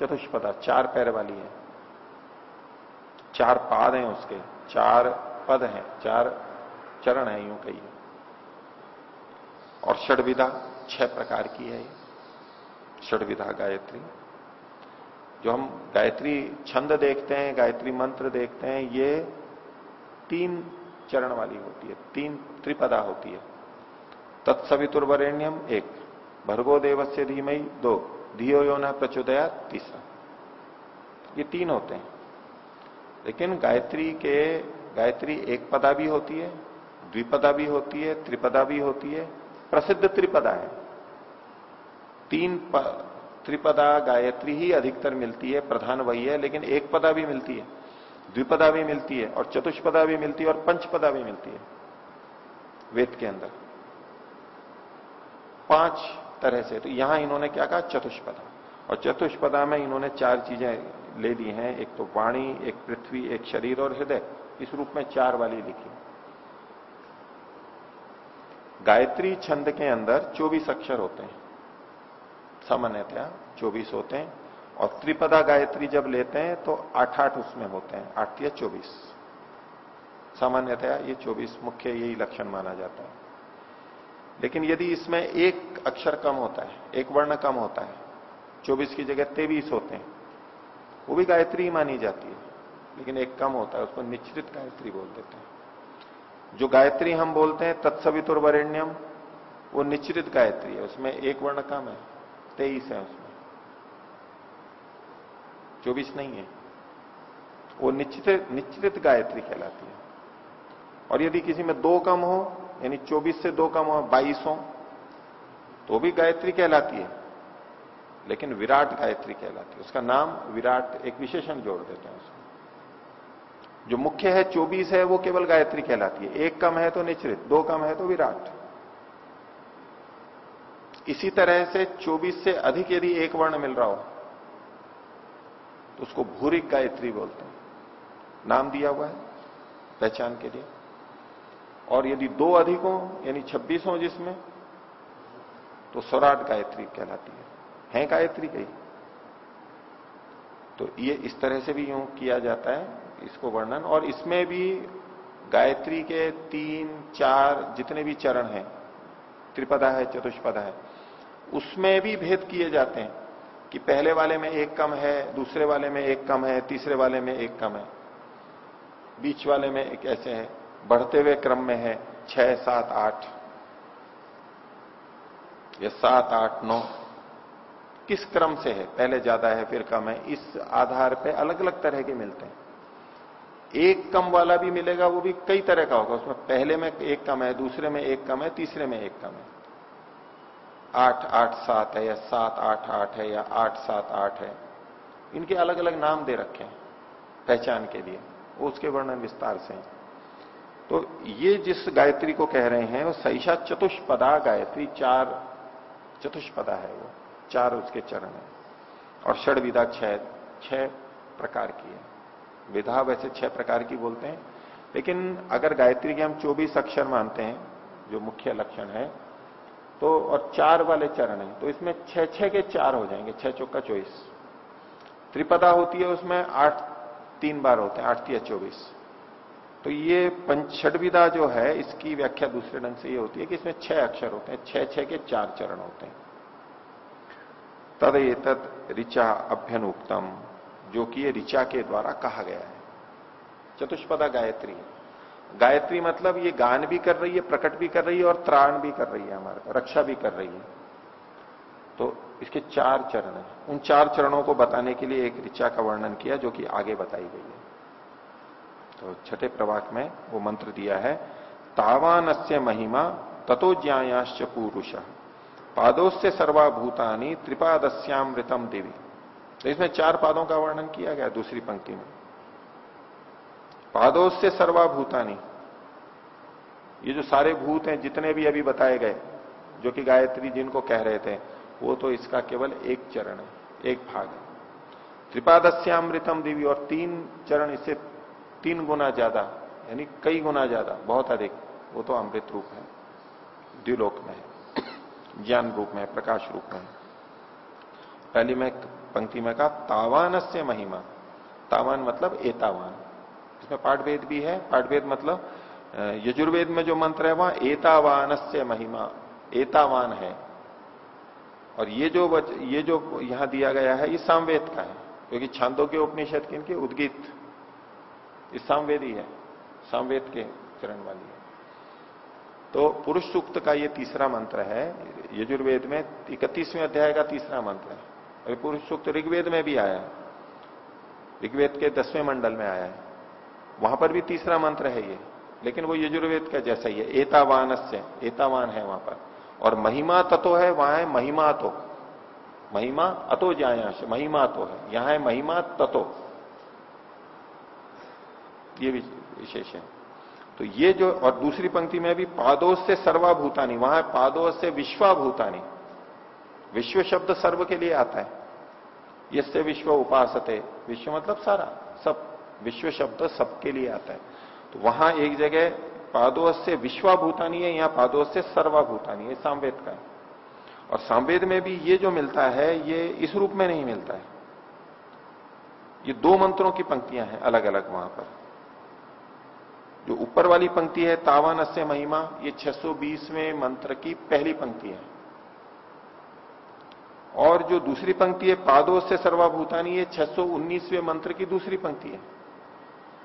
चतुष्पदा, चार पैर वाली है। चार पाद हैं उसके, चार पद हैं, चार चरण है यूँ कही और षडविधा छह प्रकार की है षडविधा गायत्री। जो हम गायत्री छंद देखते हैं, गायत्री मंत्र देखते हैं, ये तीन चरण वाली होती है, तीन त्रिपदा होती है। तत्सवितुर्वरेण्यम एक, भर्गो देवस्य धीमई दो, धियो यो न प्रचोदया तीसरा। ये तीन होते हैं। लेकिन गायत्री के, गायत्री एक पदा भी होती है द्विपदा भी होती है, त्रिपदा भी होती है, प्रसिद्ध त्रिपदा है। तीन त्रिपदा गायत्री ही अधिकतर मिलती है, प्रधान वही है, लेकिन एक पदा भी मिलती है। द्विपदा भी मिलती है और चतुष्पदा भी मिलती है और पंचपदा भी मिलती है, वेद के अंदर। पाँच तरह से तो यहाँ इन्होंने क्या कहा? चतुष्पदा। और चतुष्पदा में इन्होंने चार चीज़ें ले ली हैं, एक तो वाणी, एक पृथ्वी, एक शरीर और हृदय। इस रूप में चार वाली लिखी। गायत्री छंद के अंदर 24 अक्षर होते हैं। सामान्यतया 24 होते हैं। और त्रिपदा गायत्री जब लेते हैं तो आठ आठ उसमें होते हैं। आठ या चौबीस। सामान्यतया ये चौबीस मुख्य यही लक्षण माना जाता है। लेकिन यदि इसमें एक अक्षर कम होता है, एक वर्ण कम होता है, चौबीस की जगह तेवीस होते हैं, वो भी गायत्री ही मानी जाती है। लेकिन एक कम होता है, उसको निश्चित गायत्री बोल देते हैं। जो गायत्री हम बोलते हैं तत्सवितुर वरेण्यम वो निश्चित गायत्री है, उसमें एक वर्ण कम है, तेईस है उसमें। चौबीस नहीं है। वो निश्चित निश्चित गायत्री कहलाती है। और यदि किसी में दो कम हो, यानी चौबीस से दो कम हो, बाईस हो तो भी गायत्री कहलाती है। लेकिन विराट गायत्री कहलाती है। उसका नाम विराट एक विशेषण जोड़ देते हैं उसमें जो मुख्य है, चौबीस है, वो केवल गायत्री कहलाती है। एक कम है तो निश्चित दो कम है तो विराट। इसी तरह से 24 से अधिक यदि एक वर्ण मिल रहा हो तो उसको भूरिक गायत्री बोलते हैं। नाम दिया हुआ है, पहचान के लिए। और यदि दो अधिक हो, यानी 26 हो जिसमें तो स्वराट गायत्री कहलाती है। है गायत्री कही तो ये इस तरह से भी यूँ किया जाता है इसको वर्णन, और इसमें भी गायत्री के तीन, चार जितने भी चरण हैं, त्रिपदा है, चतुष्पदा है, उसमें भी भेद किए जाते हैं कि पहले वाले में एक कम है, दूसरे वाले में एक कम है, तीसरे वाले में एक कम है। बीच वाले में एक ऐसे है, बढ़ते हुए क्रम में है, छह, सात, आठ। या सात, आठ, नौ। किस क्रम से है? पहले ज़्यादा है, फिर कम है। इस आधार पे अलग अलग तरह के मिलते हैं। एक कम वाला भी मिलेगा, वो भी कई तरह का होगा। उसमें पहले में एक कम है, दूसरे में एक कम है, तीसरे में एक कम है। आठ आठ, सात है, या सात, आठ आठ है, या आठ, सात, आठ है। इनके अलग अलग नाम दे रखे हैं, पहचान के लिए। उसके वर्णन विस्तार से तो ये जिस गायत्री को कह रहे हैं, वो सैषा चतुष्पदा गायत्री, चार चतुष्पदा है वो, चार उसके चरण है। और षड विधा छह छह प्रकार की है। विधा वैसे छह प्रकार की बोलते हैं, लेकिन अगर गायत्री के हम चौबीस अक्षर मानते हैं, जो मुख्य लक्षण है तो और चार वाले चरण है तो इसमें छह छह के चार हो जाएँगे, छह चौका चौबीस। त्रिपदा होती है, उसमें आठ तीन बार होते हैं, आठ या चौबीस। तो ये पंचविदा जो है, इसकी व्याख्या दूसरे ढंग से ये होती है कि इसमें छह अक्षर होते हैं, छह छह के चार चरण होते हैं। तद ये तद ऋचा अभ्यनुक्तम। जो कि ये ऋचा के द्वारा कहा गया है। चतुष्पदा गायत्री गायत्री मतलब ये गान भी कर रही है, प्रकट भी कर रही है और त्राण भी कर रही है हमारे रक्षा भी कर रही है। तो इसके चार चरण है। उन चार चरणों को बताने के लिए एक ऋचा का वर्णन किया, जो कि आगे बताई गई है। तो छठे प्रवाक में वो मंत्र दिया है, तावानस्य महिमा ततो ज्यायाश्च पुरुष। पादोस्य सर्वाभूतानी त्रिपादस्यामृतम देवी। तो इसमें चार पादों का वर्णन किया गया दूसरी पंक्ति में। पादों से सर्वाभूतानी। ये जो सारे भूत हैं, जितने भी अभी बताए गए, जो कि गायत्री जिनको कह रहे थे, वो तो इसका केवल एक चरण है, एक भाग है। त्रिपादस्यामृतम देवी और तीन चरण इससे तीन गुना ज़्यादा, यानी कई गुना ज़्यादा, बहुत अधिक, वो तो अमृत रूप है, द्विलोक में है, ज्ञान रूप में प्रकाश रूप में पहली में पंक्ति में कहा तावान से महिमा। तावान मतलब एतावान। इसमें पाठभेद भी है। पाठभेद मतलब यजुर्वेद में जो मंत्र है वहाँ एतावान से महिमा एतावान है। और ये जो वच, ये जो यहाँ दिया गया है ये सामवेद का है। क्योंकि छांदों के उपनिषद के इनके उद्गीत इस सामवेदी है। सामवेद के चरण वाली है। तो पुरुष सूक्त का ये तीसरा मंत्र है। यजुर्वेद में इकतीसवें अध्याय का तीसरा मंत्र है। अभी पुरुष सूक्त ऋग्वेद में भी आया है। ऋग्वेद के दसवें मंडल में आया है। वहाँ पर भी तीसरा मंत्र है ये, लेकिन वो यजुर्वेद का जैसा ही है। एतावान से एतावान है वहाँ पर। और महिमा ततो है, वहाँ है महिमा तो। महिमा अतो जायांश महिमा तो है। यहाँ है महिमा ततो। ये विशेष है। तो ये जो, और दूसरी पंक्ति में भी पादोस से सर्वाभूतानी, वहाँ पादोस से विश्वाभूतानी। विश्व शब्द सर्व के लिए आता है। इससे विश्व उपासते। विश्व मतलब सारा। सब, विश्व शब्द सबके लिए आता है। तो वहाँ एक जगह पादोस से विश्वाभूतानी है, यहाँ पादोस से सर्वाभूतानी है, सांवेद का है। और सांवेद में भी ये जो मिलता है, ये इस रूप में नहीं मिलता है। ये दो मंत्रों की पंक्तियाँ हैं अलग अलग वहाँ पर। जो ऊपर वाली पंक्ति है तावान से महिमा, ये 620वें मंत्र की पहली पंक्ति है। और जो दूसरी पंक्ति है पादों से सर्वाभूतानी, ये 619वें मंत्र की दूसरी पंक्ति है।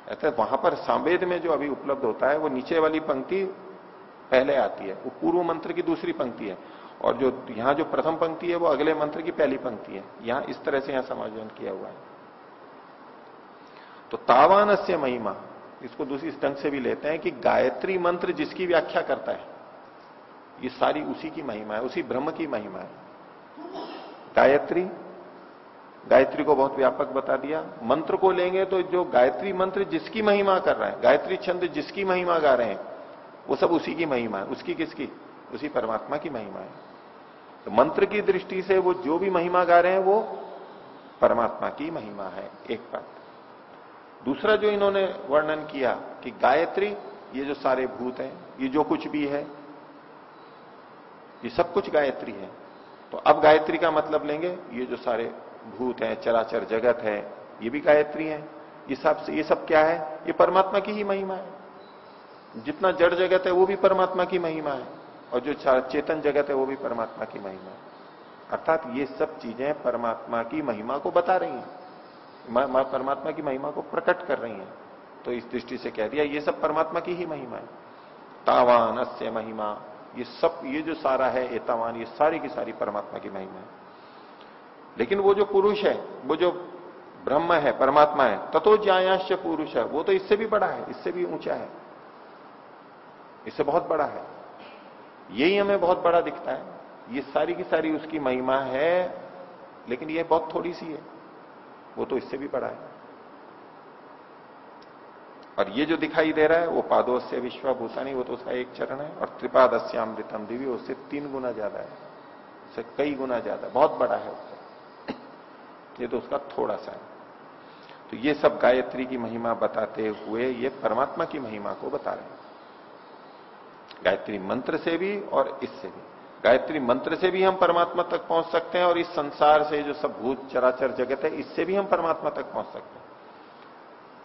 ऐसे वहाँ पर सांवेद में जो अभी उपलब्ध होता है, वो नीचे वाली पंक्ति पहले आती है। वो पूर्व मंत्र की दूसरी पंक्ति है। और जो यहाँ जो प्रथम पंक्ति है, वो अगले मंत्र की पहली पंक्ति है। यहाँ इस तरह से यहाँ समायोजन किया हुआ है। तो तावान से महिमा, इसको दूसरी ढंग से भी लेते हैं कि गायत्री मंत्र जिसकी व्याख्या करता है, ये सारी उसी की महिमा है, उसी ब्रह्म की महिमा है। गायत्री। गायत्री को बहुत व्यापक बता दिया। मंत्र को लेंगे तो जो गायत्री मंत्र जिसकी महिमा कर रहा है, गायत्री छंद जिसकी महिमा गा रहे हैं, वो सब उसी की महिमा है। उसकी किसकी? उसी परमात्मा की महिमा है। तो मंत्र की दृष्टि से वो जो भी महिमा गा रहे हैं, वो परमात्मा की महिमा है, एक बात। दूसरा जो इन्होंने वर्णन किया कि गायत्री, ये जो सारे भूत हैं, ये जो कुछ भी है, ये सब कुछ गायत्री है। तो अब गायत्री का मतलब लेंगे, ये जो सारे भूत हैं, चराचर जगत है, ये भी गायत्री है। ये सब ये सब क्या है? ये परमात्मा की ही महिमा है। जितना जड़ जगत है, वो भी परमात्मा की महिमा है। और जो चेतन जगत है, वो भी परमात्मा की महिमा है। अर्थात ये सब चीज़ें परमात्मा की महिमा को बता रही हैं। परमात्मा की महिमा को प्रकट कर रही हैं। तो इस दृष्टि से कह दिया, ये सब परमात्मा की ही महिमा है। तावान अस्य महिमा। ये सब, ये जो सारा है, एतावान, ये सारी की सारी परमात्मा की महिमा है। लेकिन वो जो पुरुष है, वो जो ब्रह्म है, परमात्मा है ततो ज्यायाश्च पुरुष है, वो तो इससे भी बड़ा है, इससे भी ऊँचा है। इससे बहुत बड़ा है। यही हमें बहुत बड़ा दिखता है। ये सारी की सारी उसकी महिमा है, लेकिन ये बहुत थोड़ी सी है। वो तो इससे भी बड़ा है। और ये जो दिखाई दे रहा है, वो पादोस्य विश्वभूषणी, वो तो उसका एक चरण है, और त्रिपादस्यामृतम दिव्य उससे तीन गुना ज़्यादा है, उससे कई गुना ज़्यादा बहुत बड़ा है उससे ये तो उसका थोड़ा सा है। तो ये सब गायत्री की महिमा बताते हुए, ये परमात्मा की महिमा को बता रहे हैं। गायत्री मंत्र से भी और इससे भी। गायत्री मंत्र से भी हम परमात्मा तक पहुँच सकते हैं, और इस संसार से जो सब भूत, चराचर जगत है, इससे भी हम परमात्मा तक पहुँच सकते हैं।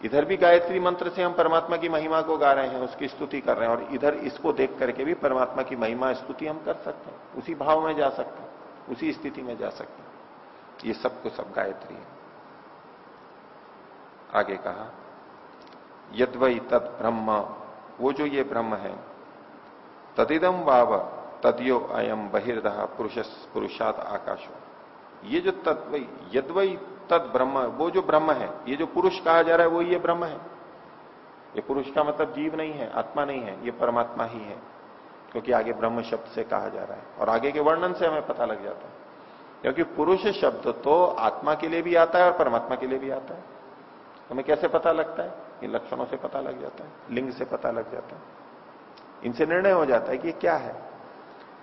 इधर भी गायत्री मंत्र से हम परमात्मा की महिमा को गा रहे हैं, उसकी स्तुति कर रहे हैं, और इधर इसको देख करके भी परमात्मा की महिमा स्तुति हम कर सकते हैं। उसी भाव में जा सकते हैं, उसी स्थिति में जा सकते हैं। ये सबको सब गायत्री है। आगे कहा यदवई तद ब्रह्म, वो जो ये ब्रह्म है तदिदम वाव, तदयो अयम बहिर्दहा पुरुष पुरुषात आकाशो। ये जो तत्व यदवई तद ब्रह्म, वो जो ब्रह्म है, ये जो पुरुष कहा जा रहा है, वो ये ब्रह्म है। ये पुरुष का मतलब जीव नहीं है, आत्मा नहीं है, ये परमात्मा ही है, क्योंकि आगे ब्रह्म शब्द से कहा जा रहा है। और आगे के वर्णन से हमें पता लग जाता है। क्योंकि पुरुष शब्द तो आत्मा के लिए भी आता है और परमात्मा के लिए भी आता है। हमें कैसे पता लगता है? ये लक्षणों से पता लग जाता है, लिंग से पता लग जाता है। इनसे निर्णय हो जाता है कि क्या है।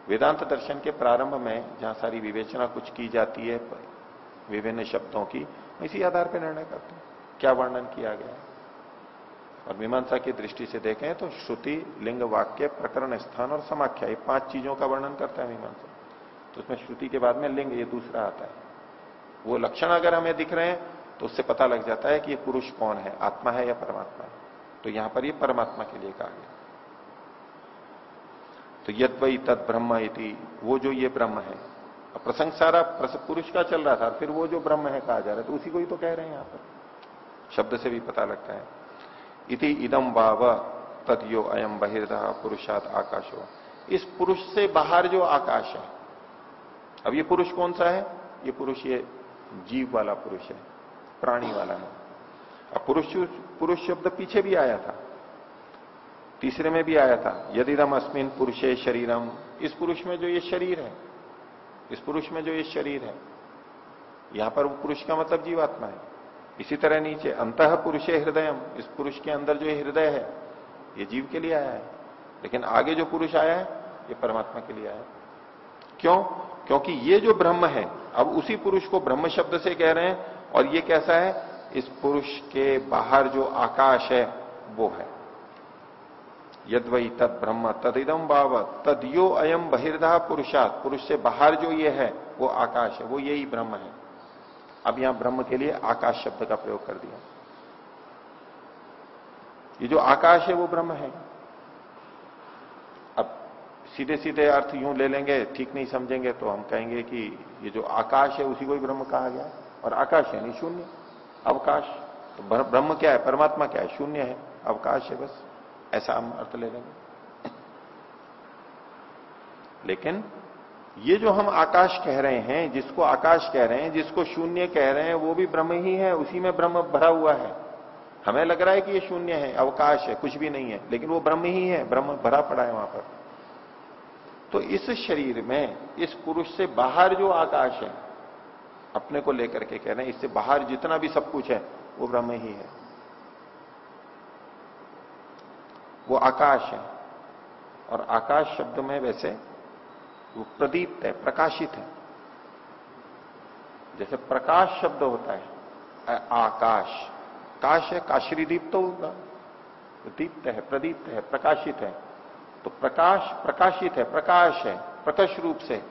वेदांत दर्शन के प्रारंभ में जहाँ सारी विवेचना कुछ की जाती है विभिन्न शब्दों की इसी आधार पर निर्णय करते हैं। क्या वर्णन किया गया और मीमांसा की दृष्टि से देखें तो श्रुति, लिंग, वाक्य, प्रकरण, स्थान और समाख्या, ये पाँच चीज़ों का वर्णन करता है मीमांसा। तो उसमें श्रुति के बाद में लिंग, ये दूसरा आता है। वो लक्षण अगर हमें दिख रहे हैं तो उससे पता लग जाता है कि ये पुरुष कौन है, आत्मा है या परमात्मा है। तो यहाँ पर ये परमात्मा के लिए कहा गया तो यद वही तद ब्रह्म वो जो ये ब्रह्म है प्रसंग सारा पुरुष का चल रहा था, फिर वो जो ब्रह्म है कहा जा रहा है तो उसी को ही तो कह रहे हैं यहाँ पर। शब्द से भी पता लगता है। इति इदम वाव तदयो अयम बहिर्दा पुरुषात आकाश। आकाशो इस पुरुष से बाहर जो आकाश है, अब ये पुरुष कौन सा है? ये पुरुष ये जीव वाला पुरुष है, प्राणी वाला है अब पुरुष पुरुष शब्द पीछे भी आया था, तीसरे में भी आया था यदि यदिदम अस्मिन पुरुषे शरीरम। इस पुरुष में जो ये शरीर है इस पुरुष में जो ये शरीर है, यहाँ पर पुरुष का मतलब जीवात्मा है। इसी तरह नीचे, अंत पुरुष हृदय इस पुरुष के अंदर जो हृदय है, ये जीव के लिए आया है। लेकिन आगे जो पुरुष आया है, ये परमात्मा के लिए आया है। क्यों? क्योंकि ये जो ब्रह्म है, अब उसी पुरुष को ब्रह्म शब्द से कह रहे हैं, और ये कैसा है? इस पुरुष के बाहर जो आकाश है, वो है। यदवई तद ब्रह्म तदिदम बाव तदयो अयम बहिर्धा पुरुषात। पुरुष से बाहर जो ये है, वो आकाश है, वो यही ब्रह्म है। अब यहाँ ब्रह्म के लिए आकाश शब्द का प्रयोग कर दिया। ये जो आकाश है, वो ब्रह्म है। अब सीधे सीधे अर्थ यूँ ले लेंगे, ठीक नहीं समझेंगे तो हम कहेंगे कि ये जो आकाश है, उसी को ही ब्रह्म कहा गया और आकाश यानी शून्य, अवकाश। तो ब्रह्म क्या है? परमात्मा क्या है? शून्य है, अवकाश है बस। ऐसा हम अर्थ ले लेंगे। लेकिन ये जो हम आकाश कह रहे हैं, जिसको आकाश कह रहे हैं, जिसको शून्य कह रहे हैं, वो भी ब्रह्म ही है, उसी में ब्रह्म भरा हुआ है। हमें लग रहा है कि ये शून्य है, अवकाश है, कुछ भी नहीं है, लेकिन वो ब्रह्म ही है, ब्रह्म भरा पड़ा है वहाँ पर। तो इस शरीर में, इस पुरुष से बाहर जो आकाश है, अपने को लेकर के कह रहे हैं, इससे बाहर जितना भी सब कुछ है, वो ब्रह्म ही है। वो आकाश है। और आकाश शब्द में वैसे वो प्रदीप्त है, प्रकाशित है। जैसे प्रकाश शब्द होता है आकाश। काश है, काशरी दीप तो होगा। दीप्त है, प्रदीप्त है, प्रकाशित है। तो प्रकाश, प्रकाशित है, प्रकाश है प्रकश रूप से।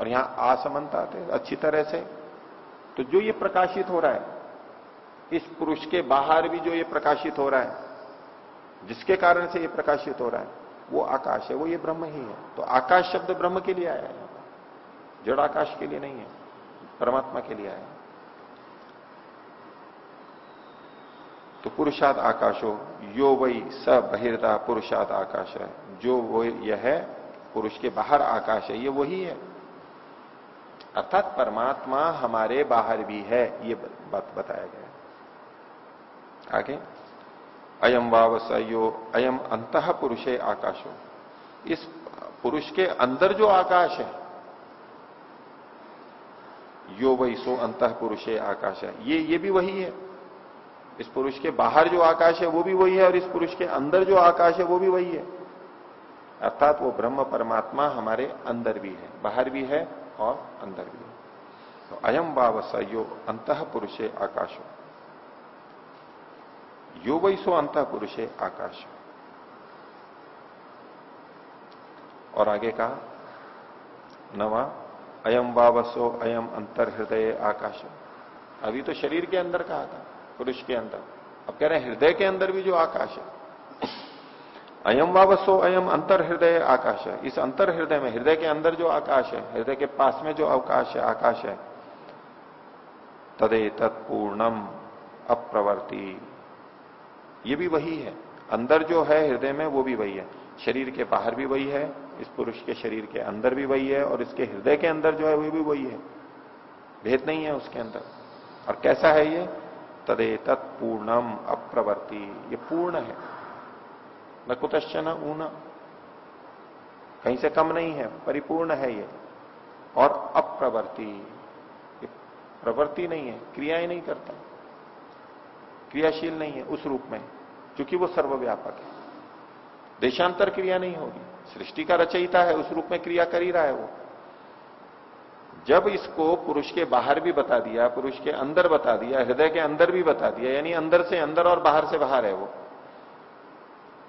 और यहाँ आसमनता थे अच्छी तरह से। तो जो ये प्रकाशित हो रहा है, इस पुरुष के बाहर भी जो ये प्रकाशित हो रहा है जिसके कारण से ये प्रकाशित हो रहा है, वो आकाश है, वो ये ब्रह्म ही है। तो आकाश शब्द ब्रह्म के लिए आया है, जड़ आकाश के लिए नहीं है, परमात्मा के लिए आया तो पुरुषाद आकाशो, यो वही स बहिर्दा पुरुषाद आकाश है। जो वो यह है, पुरुष के बाहर आकाश है, ये वही है। अर्थात परमात्मा हमारे बाहर भी है, ये बात बताया गया आगे। अयम वावसयो अयम अंत पुरुषे आकाशो। इस पुरुष के अंदर जो आकाश है, यो वही सो अंत पुरुषे आकाश है। ये ये भी वही है। इस पुरुष के बाहर जो आकाश है, वो भी वही है, और इस पुरुष के अंदर जो आकाश है, वो भी वही है। अर्थात वो ब्रह्म परमात्मा हमारे अंदर भी है, बाहर भी है और अंदर भी है। तो अयम वावस यो अंत पुरुषे आकाशो। यो वही सो अंत पुरुषे आकाश और आगे कहा, नवा अयम वावसो अयम अंतर हृदय आकाश। अभी तो शरीर के अंदर कहा था, पुरुष के अंदर। अब कह रहे हैं, हृदय के अंदर भी जो आकाश है। अयम वावसो अयम अंतर हृदय आकाश है। इस अंतर हृदय में, हृदय के अंदर जो आकाश है, हृदय के पास में जो अवकाश है, आकाश है तदे तत्पूर्णम अप्रवर्ती। ये भी वही है। अंदर जो है हृदय में, वो भी वही है। शरीर के बाहर भी वही है, इस पुरुष के शरीर के अंदर भी वही है, और इसके हृदय के अंदर जो है, वो भी वही है। भेद नहीं है उसके अंदर। और कैसा है ये? तदे तत्पूर्णम अप्रवर्ति। ये पूर्ण है। न कुतश्च न ऊना। कहीं से कम नहीं है, परिपूर्ण है ये। और अप्रवर्ति। ये प्रवृत्ति नहीं है क्रियाएँ नहीं करता। क्रियाशील नहीं है, उस रूप में। क्योंकि वो सर्वव्यापक है। देशांतर क्रिया नहीं होगी। सृष्टि का रचयिता है, उस रूप में क्रिया कर ही रहा है वो। जब इसको पुरुष के बाहर भी बता दिया, पुरुष के अंदर बता दिया, हृदय के अंदर भी बता दिया, यानी अंदर से अंदर और बाहर से बाहर है वो।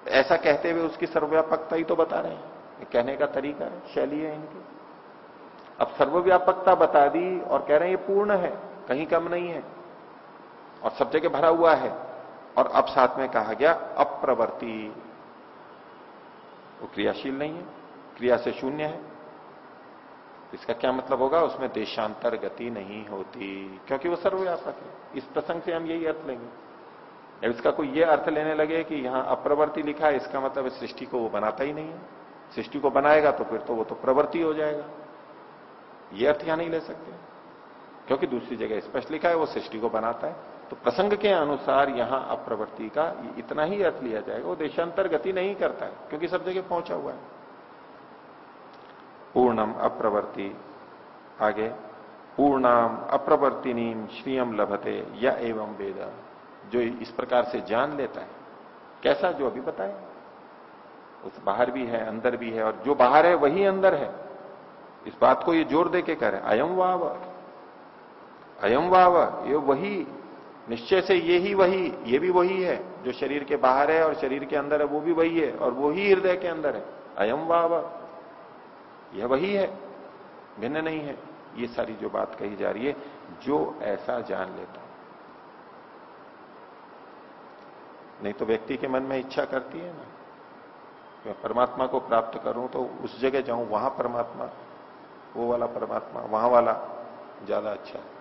ऐसा कहते हुए उसकी सर्वव्यापकता ही तो बता रहे हैं। कहने का तरीका है, शैली है इनकी। अब सर्वव्यापकता बता दी और कह रहे हैं, ये पूर्ण है, कहीं कम नहीं है। और सब जगह भरा हुआ है। और अब साथ में कहा गया अप्रवर्ती। वो क्रियाशील नहीं है, क्रिया से शून्य है। इसका क्या मतलब होगा? उसमें देशांतर गति नहीं होती, क्योंकि वो सर्वव्यापक है। इस प्रसंग से हम यही अर्थ लेंगे। अब इसका कोई ये अर्थ लेने लगे कि यहाँ अप्रवृत्ति लिखा है, इसका मतलब सृष्टि को वो बनाता ही नहीं है। सृष्टि को बनाएगा तो फिर तो वो तो प्रवृत्ति हो जाएगा। ये अर्थ यहाँ नहीं ले सकते। क्योंकि दूसरी जगह स्पष्ट लिखा है, वो सृष्टि को बनाता है। तो प्रसंग के अनुसार यहाँ अप्रवृत्ति का इतना ही अर्थ लिया जाएगा। वो देशांतर गति नहीं करता है, क्योंकि सब जगह पहुँचा हुआ है। पूर्णम अप्रवर्ति आगे, पूर्णाम अप्रवर्तिनीम श्रीयम लभते या एवं वेद। जो इस प्रकार से जान लेता है, कैसा जो अभी बताए उस बाहर भी है, अंदर भी है, और जो बाहर है, वही अंदर है। इस बात को ये ज़ोर दे के कह रहे अयम वाव। अयम वाव, ये वही निश्चय से ये ही वही, ये भी वही है, जो शरीर के बाहर है और शरीर के अंदर है, वो भी वही है, और वो ही हृदय के अंदर है। अयम वाव। यह वही है, भिन्न नहीं है। ये सारी जो बात कही जा रही है, जो ऐसा जान लेता नहीं तो व्यक्ति के मन में इच्छा करती है ना मैं परमात्मा को प्राप्त करूँ तो उस जगह जाऊँ, वहाँ परमात्मा, वो वाला परमात्मा, वहाँ वाला ज़्यादा अच्छा है।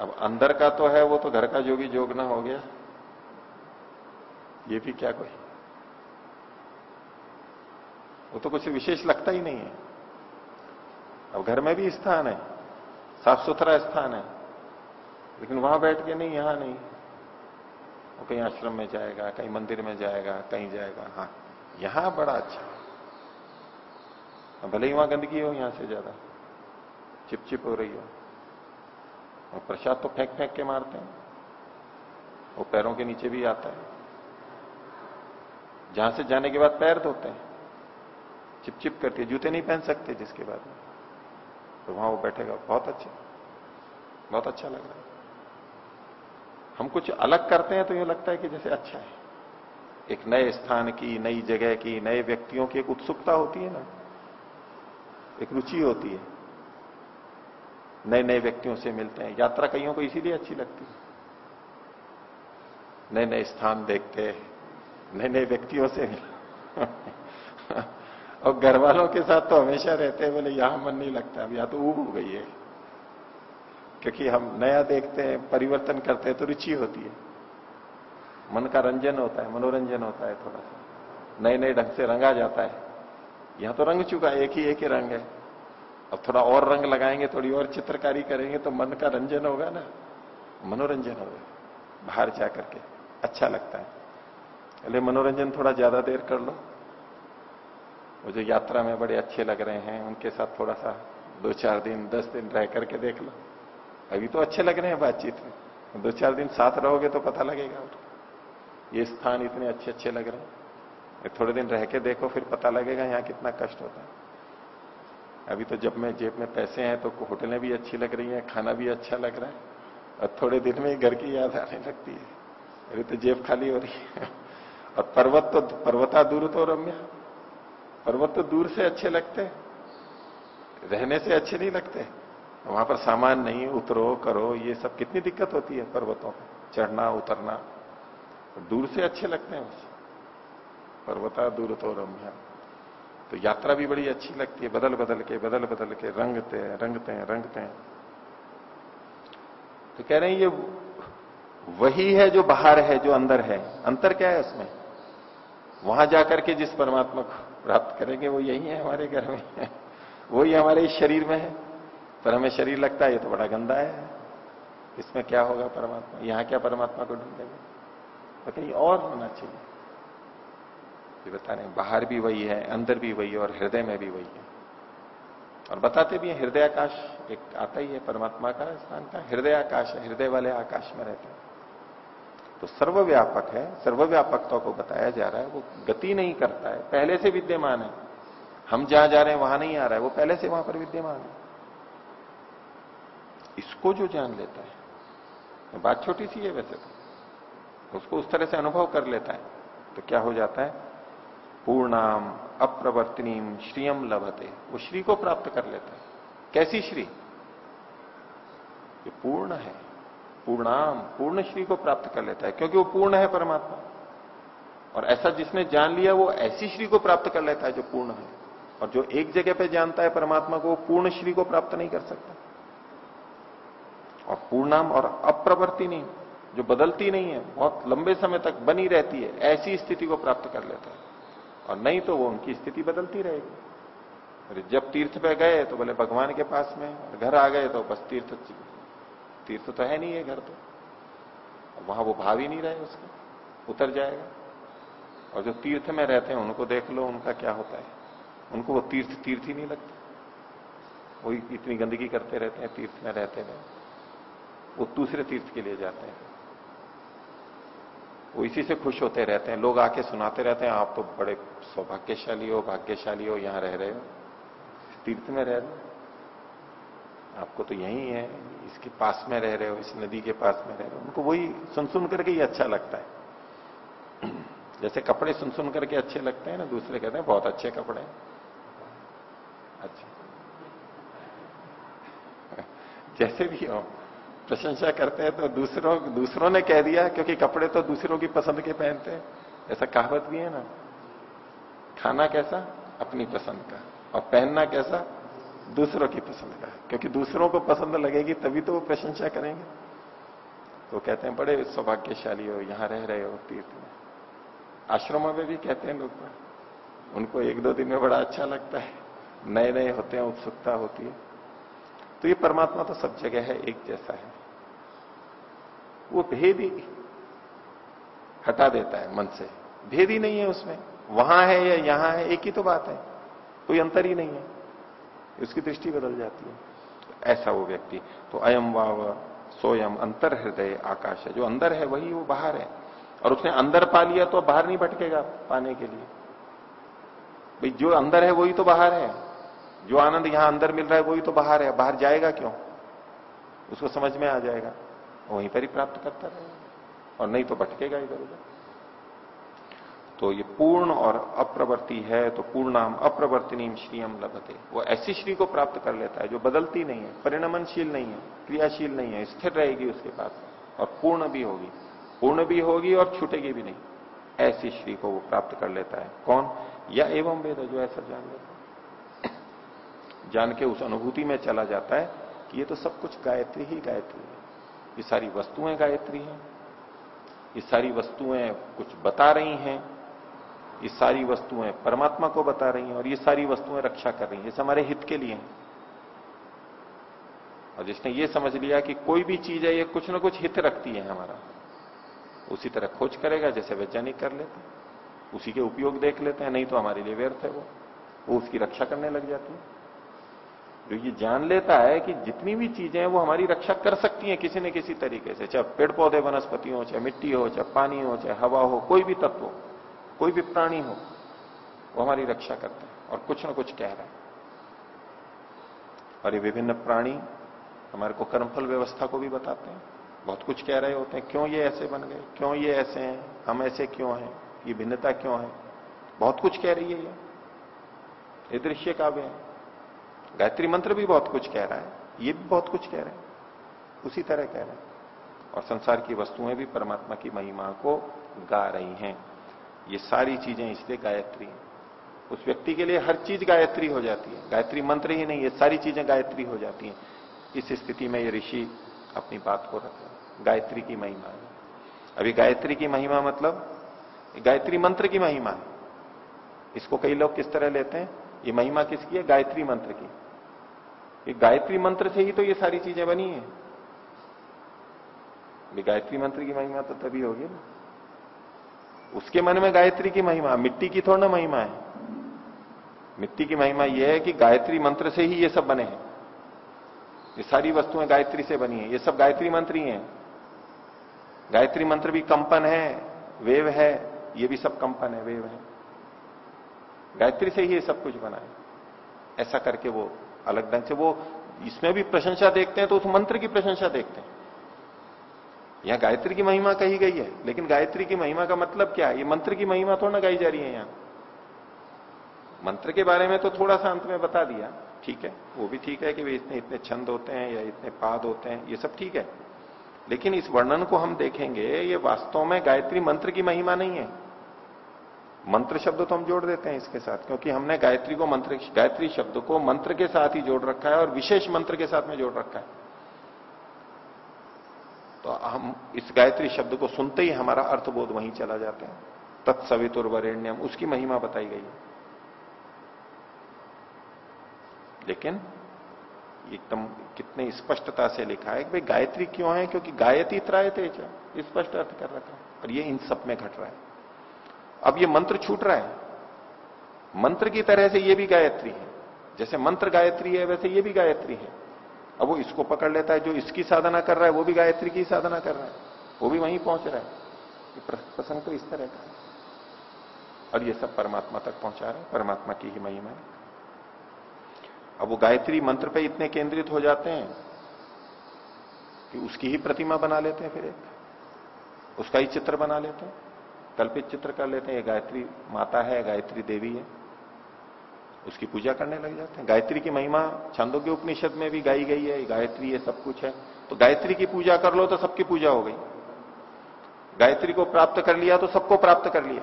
अब अंदर का तो है, वो तो घर का जोगी जोगना हो गया। ये भी क्या कोई? वो तो कुछ विशेष लगता ही नहीं है। अब घर में भी स्थान है साफ़ सुथरा स्थान है, लेकिन वहाँ बैठ के नहीं, यहाँ नहीं। वो कहीं आश्रम में जाएगा, कहीं मंदिर में जाएगा, कहीं जाएगा। हाँ यहाँ बड़ा अच्छा भले ही वहाँ गंदगी हो, यहाँ से ज़्यादा। चिपचिप हो रही हो। और प्रसाद तो फेंक फेंक के मारते हैं। वो पैरों के नीचे भी आता है। जहाँ से जाने के बाद पैर धोते हैं। चिपचिप करके जूते नहीं पहन सकते जिसके बाद में। तो वहाँ वो बैठेगा। बहुत अच्छा। बहुत अच्छा लग रहा है। हम कुछ अलग करते हैं तो ये लगता है कि जैसे अच्छा है। एक नए स्थान की, नई जगह की, नए व्यक्तियों की एक उत्सुकता होती है ना। एक रुचि होती है। नए नए व्यक्तियों से मिलते हैं। यात्रा कईयों को इसीलिए अच्छी लगती है। नए नए स्थान देखते नए नए व्यक्तियों से और घर वालों के साथ तो हमेशा रहते हैं, बोले, यहाँ मन नहीं लगता। अब या तो ऊब हो गई है। क्योंकि हम नया देखते हैं, परिवर्तन करते हैं तो रुचि होती है। मन का रंजन होता है, मनोरंजन होता है थोड़ा सा नए नए ढंग से रंगा जाता है। यहाँ तो रंग चुका एक ही एक ही रंग है। अब थोड़ा और रंग लगाएँगे, थोड़ी और चित्रकारी करेंगे तो मन का रंजन होगा ना? मनोरंजन होगा। बाहर जाकर के अच्छा लगता है। पहले मनोरंजन थोड़ा ज़्यादा देर कर लो। वो जो यात्रा में बड़े अच्छे लग रहे हैं, उनके साथ थोड़ा सा दो चार दिन, दस दिन रह करके देख लो। अभी तो अच्छे लग रहे हैं बातचीत में। दो चार दिन साथ रहोगे तो पता लगेगा ये स्थान इतने अच्छे अच्छे लग रहे हैं। थोड़े दिन रह के देखो, फिर पता लगेगा यहाँ कितना कष्ट होता है। अभी तो जब मैं जेब में पैसे हैं तो होटलें भी अच्छी लग रही हैं, खाना भी अच्छा लग रहा है। और थोड़े दिन में घर की याद आने लगती है। अभी तो जेब खाली हो रही है। और पर्वत तो पर्वता दूर तो रम्या। पर्वत तो दूर से अच्छे लगते रहने से अच्छे नहीं लगते। वहाँ पर सामान नहीं, उतरो, करो, ये सब कितनी दिक्कत होती है पर्वतों पर चढ़ना, उतरना। दूर से अच्छे लगते हैं बस पर्वता दूर तो रम्या। तो यात्रा भी बड़ी अच्छी लगती है, बदल बदल के, बदल बदल के रंगते हैं रंगते हैं रंगते हैं। तो कह रहे हैं, ये वही है जो बाहर है, जो अंदर है। अंतर क्या है उसमें? वहाँ जाकर के जिस परमात्मा को प्राप्त करेंगे, वो यही है हमारे घर में। वही हमारे शरीर में है। पर हमें शरीर लगता है, ये तो बड़ा गंदा है। इसमें क्या होगा परमात्मा? यहाँ क्या परमात्मा को ढूंढेंगे? तो कहीं और होना चाहिए। ये बता रहे हैं, बाहर भी वही है, अंदर भी वही है और हृदय में भी वही है। और बताते भी हैं हृदय आकाश एक आता ही है, परमात्मा का स्थान का हृदय आकाश है, हृदय वाले आकाश में रहते हैं। तो सर्वव्यापक है, सर्वव्यापकता को बताया जा रहा है, वो गति नहीं करता है, पहले से विद्यमान है। हम जहाँ जा रहे हैं, वहाँ नहीं आ रहा है, वो पहले से वहाँ पर विद्यमान है। इसको जो जान लेता है बात छोटी सी है वैसे तो उसको उस तरह से अनुभव कर लेता है तो क्या हो जाता है? पूर्णाम, अप्रवर्तनीम, श्रीयम लभते। वो श्री को प्राप्त कर लेता है। कैसी श्री? ये पूर्ण है। पूर्णाम, पूर्ण श्री को प्राप्त कर लेता है, क्योंकि वो पूर्ण है परमात्मा। और ऐसा जिसने जान लिया, वो ऐसी श्री को प्राप्त कर लेता है जो पूर्ण है। और जो एक जगह पे जानता है परमात्मा को, वो पूर्ण श्री को प्राप्त नहीं कर सकता। और पूर्णाम और अप्रवर्ति नहीं जो बदलती नहीं है, बहुत लंबे समय तक बनी रहती है, ऐसी स्थिति को प्राप्त कर लेता है। और नहीं तो वो उनकी स्थिति बदलती रहेगी। अरे जब तीर्थ पे गए तो बोले, भगवान के पास में और घर आ गए तो बस तीर्थ तीर्थ तो है नहीं है घर तो। वहाँ वो भाव ही नहीं रहे उसके, उतर जाएगा। और जो तीर्थ में रहते हैं, उनको देख लो, उनका क्या होता है। उनको वो तीर्थ तीर्थ ही नहीं लगता। वो इतनी गंदगी करते रहते हैं, तीर्थ में रहते हैं वो दूसरे तीर्थ के लिए जाते हैं। वो इसी से खुश होते रहते हैं, लोग आके सुनाते रहते हैं, आप तो बड़े सौभाग्यशाली हो, भाग्यशाली हो, यहाँ रह रहे हो। तीर्थ में रह रहे हो। आपको तो यही है, इसके पास में रह रहे हो, इस नदी के पास में रह रहे हो। उनको वही सुन सुन करके ही अच्छा लगता है। जैसे कपड़े सुन सुन करके अच्छे लगते हैं ना, दूसरे कहते हैं, बहुत अच्छे कपड़े अच्छा। जैसे भी हो। प्रशंसा करते हैं तो दूसरों दूसरों ने कह दिया, क्योंकि कपड़े तो दूसरों की पसंद के पहनते हैं। ऐसा कहावत भी है ना? खाना कैसा? अपनी पसंद का। और पहनना कैसा? दूसरों की पसंद का। क्योंकि दूसरों को पसंद लगेगी, तभी तो वो प्रशंसा करेंगे। तो कहते हैं, बड़े सौभाग्यशाली हो, यहाँ रह रहे हो तीर्थ में। आश्रमों में भी कहते हैं लोग, उनको एक दो दिन में बड़ा अच्छा लगता है। नए नए होते हैं, उत्सुकता होती है। तो ये परमात्मा तो सब जगह है, एक जैसा है। वो भेद ही हटा देता है मन से। भेद ही नहीं है उसमें। वहाँ है या यहाँ है, एक ही तो बात है। कोई अंतर ही नहीं है। उसकी दृष्टि बदल जाती है। तो ऐसा वो व्यक्ति। तो अयम वाव सोयम अंतर हृदय आकाश है। जो अंदर है वही वो बाहर है। और उसने अंदर पा लिया तो बाहर नहीं भटकेगा पाने के लिए। भाई जो अंदर है वही तो बाहर है। जो आनंद यहाँ अंदर मिल रहा है वही तो बाहर है। बाहर जाएगा क्यों? उसको समझ में आ जाएगा। वहीं पर ही प्राप्त करता रहेगा और नहीं तो भटकेगा इधर उधर। तो ये पूर्ण और अप्रवर्ती है तो पूर्णाम अप्रवर्तनीम श्रीयम लभते। वो ऐसी श्री को प्राप्त कर लेता है जो बदलती नहीं है, परिणमनशील नहीं है, क्रियाशील नहीं है, स्थिर रहेगी उसके पास। और पूर्ण भी होगी। पूर्ण भी होगी और छूटेगी भी नहीं। ऐसी श्री को वो प्राप्त कर लेता है। कौन? या एवं वेद जो ऐसा जान लेता है। जान के उस अनुभूति में चला जाता है कि ये तो सब कुछ गायत्री ही गायत्री है। ये सारी वस्तुएँ गायत्री हैं, ये सारी वस्तुएँ कुछ बता रही हैं, ये सारी वस्तुएँ परमात्मा को बता रही हैं और ये सारी वस्तुएँ रक्षा कर रही हैं। ये हमारे हित के लिए हैं। और जिसने ये समझ लिया कि कोई भी चीज़ है, ये कुछ ना कुछ हित रखती है हमारा। उसी तरह खोज करेगा, जैसे वैज्ञानिक कर लेते उसी के उपयोग देख लेते हैं, नहीं तो हमारे लिए व्यर्थ है वो। वो उसकी रक्षा करने लग जाती है। जो ये जान लेता है कि जितनी भी चीज़ें हैं, वो हमारी रक्षा कर सकती हैं किसी न किसी तरीके से, चाहे पेड़ पौधे वनस्पति हो, चाहे मिट्टी हो, चाहे पानी हो, चाहे हवा हो, कोई भी तत्व हो, कोई भी प्राणी हो, वो हमारी रक्षा करता है और कुछ ना कुछ कह रहा है। और ये विभिन्न प्राणी हमारे को कर्मफल व्यवस्था को भी बताते हैं। बहुत कुछ कह रहे होते हैं, क्यों ये ऐसे बन गए, क्यों ये ऐसे हैं, हम ऐसे क्यों हैं, ये भिन्नता क्यों है? बहुत कुछ कह रही है ये। ये दृश्य काव्य है। गायत्री मंत्र भी बहुत कुछ कह रहा है, ये भी बहुत कुछ कह रहे हैं, उसी तरह कह रहे हैं। और संसार की वस्तुएँ भी परमात्मा की महिमा को गा रही हैं। ये सारी चीज़ें इसलिए गायत्री हैं। उस व्यक्ति के लिए हर चीज़ गायत्री हो जाती है। गायत्री मंत्र ही नहीं, ये सारी चीज़ें गायत्री हो जाती हैं। इस स्थिति में ये ऋषि अपनी बात को रख गायत्री की महिमा है। अभी गायत्री की महिमा मतलब गायत्री मंत्र की महिमा है। इसको कई लोग किस तरह लेते हैं? ये महिमा किसकी है? गायत्री मंत्र की। ये गायत्री मंत्र से ही तो ये सारी चीज़ें बनी है। गायत्री मंत्र की महिमा तो तभी होगी ना। उसके मन में गायत्री की महिमा, मिट्टी की थोड़ा ना महिमा है। मिट्टी की महिमा यह है कि गायत्री मंत्र से ही ये सब बने हैं। ये सारी वस्तुएँ गायत्री से बनी है। ये सब गायत्री मंत्र ही है। गायत्री मंत्र भी कंपन है, वेव है, ये भी सब कंपन है, वेव है। गायत्री से ही ये सब कुछ बना है। ऐसा करके वो अलग ढंग से वो इसमें भी प्रशंसा देखते हैं तो उस मंत्र की प्रशंसा देखते हैं। यहाँ गायत्री की महिमा कही गई है, लेकिन गायत्री की महिमा का मतलब क्या है? ये मंत्र की महिमा थोड़ा ना गाई जा रही है यहाँ। मंत्र के बारे में तो थोड़ा सा अंत में बता दिया, ठीक है? वो भी ठीक है कि वे इतने इतने छंद होते हैं या इतने पाद होते हैं, ये सब ठीक है। लेकिन इस वर्णन को हम देखेंगे, ये वास्तव में गायत्री मंत्र की महिमा नहीं है। मंत्र शब्द तो हम जोड़ देते हैं इसके साथ, क्योंकि हमने गायत्री को मंत्र, गायत्री शब्द को मंत्र के साथ ही जोड़ रखा है और विशेष मंत्र के साथ में जोड़ रखा है। तो हम इस गायत्री शब्द को सुनते ही हमारा अर्थबोध वहीं चला जाता है। तत्सवितुर वरेण्यम, उसकी महिमा बताई गई है। लेकिन एकदम कितने स्पष्टता से लिखा है कि भाई गायत्री क्यों है? क्योंकि गायत्री त्राय तेज स्पष्ट अर्थ कर रखा है। और ये इन सब में घट रहा है। अब ये मंत्र छूट रहा है। मंत्र की तरह से ये भी गायत्री है। जैसे मंत्र गायत्री है, वैसे ये भी गायत्री है। अब वो इसको पकड़ लेता है, जो इसकी साधना कर रहा है, वो भी गायत्री की साधना कर रहा है। वो भी वहीं पहुँच रहा है। प्रसंग तो इस तरह का है। और ये सब परमात्मा तक पहुँचा रहे हैं। परमात्मा की ही महिमा है। अब वो गायत्री मंत्र पे इतने केंद्रित हो जाते हैं कि उसकी ही प्रतिमा बना लेते हैं फिर एक। उसका ही चित्र बना लेते हैं। कल्पित चित्र कर लेते हैं, ये गायत्री माता है, गायत्री देवी है। उसकी पूजा करने लग जाते हैं। गायत्री की महिमा छंदों के उपनिषद में भी गाई गई है गायत्री है सब कुछ है। तो गायत्री की पूजा कर लो तो सबकी पूजा हो गई। गायत्री को प्राप्त कर लिया तो सबको प्राप्त कर लिया।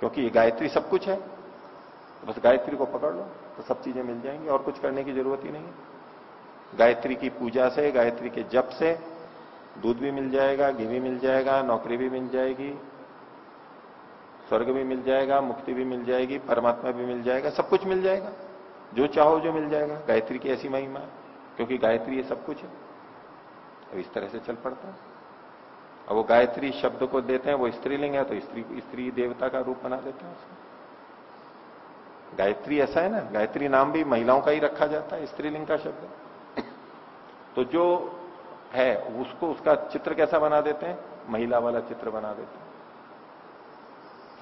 क्योंकि ये गायत्री सब कुछ है तो बस गायत्री को पकड़ लो तो सब चीज़ें मिल जाएँगी, और कुछ करने की ज़रूरत ही नहीं है। गायत्री की पूजा से, गायत्री के जप से दूध भी मिल जाएगा, घी भी मिल जाएगा, नौकरी भी मिल जाएगी, स्वर्ग भी मिल जाएगा, मुक्ति भी मिल जाएगी, परमात्मा भी मिल जाएगा, सब कुछ मिल जाएगा। जो चाहो जो मिल जाएगा। गायत्री की ऐसी महिमा है, क्योंकि गायत्री ये सब कुछ है। अब इस तरह से चल पड़ता है। अब वो गायत्री शब्द को देते हैं, वो स्त्रीलिंग है तो स्त्री स्त्री देवता का रूप बना देते हैं उसको। गायत्री ऐसा है ना, गायत्री नाम भी महिलाओं का ही रखा जाता है स्त्रीलिंग का शब्द। तो जो है, उसको उसका चित्र कैसा बना देते हैं? महिला वाला चित्र बना देते हैं।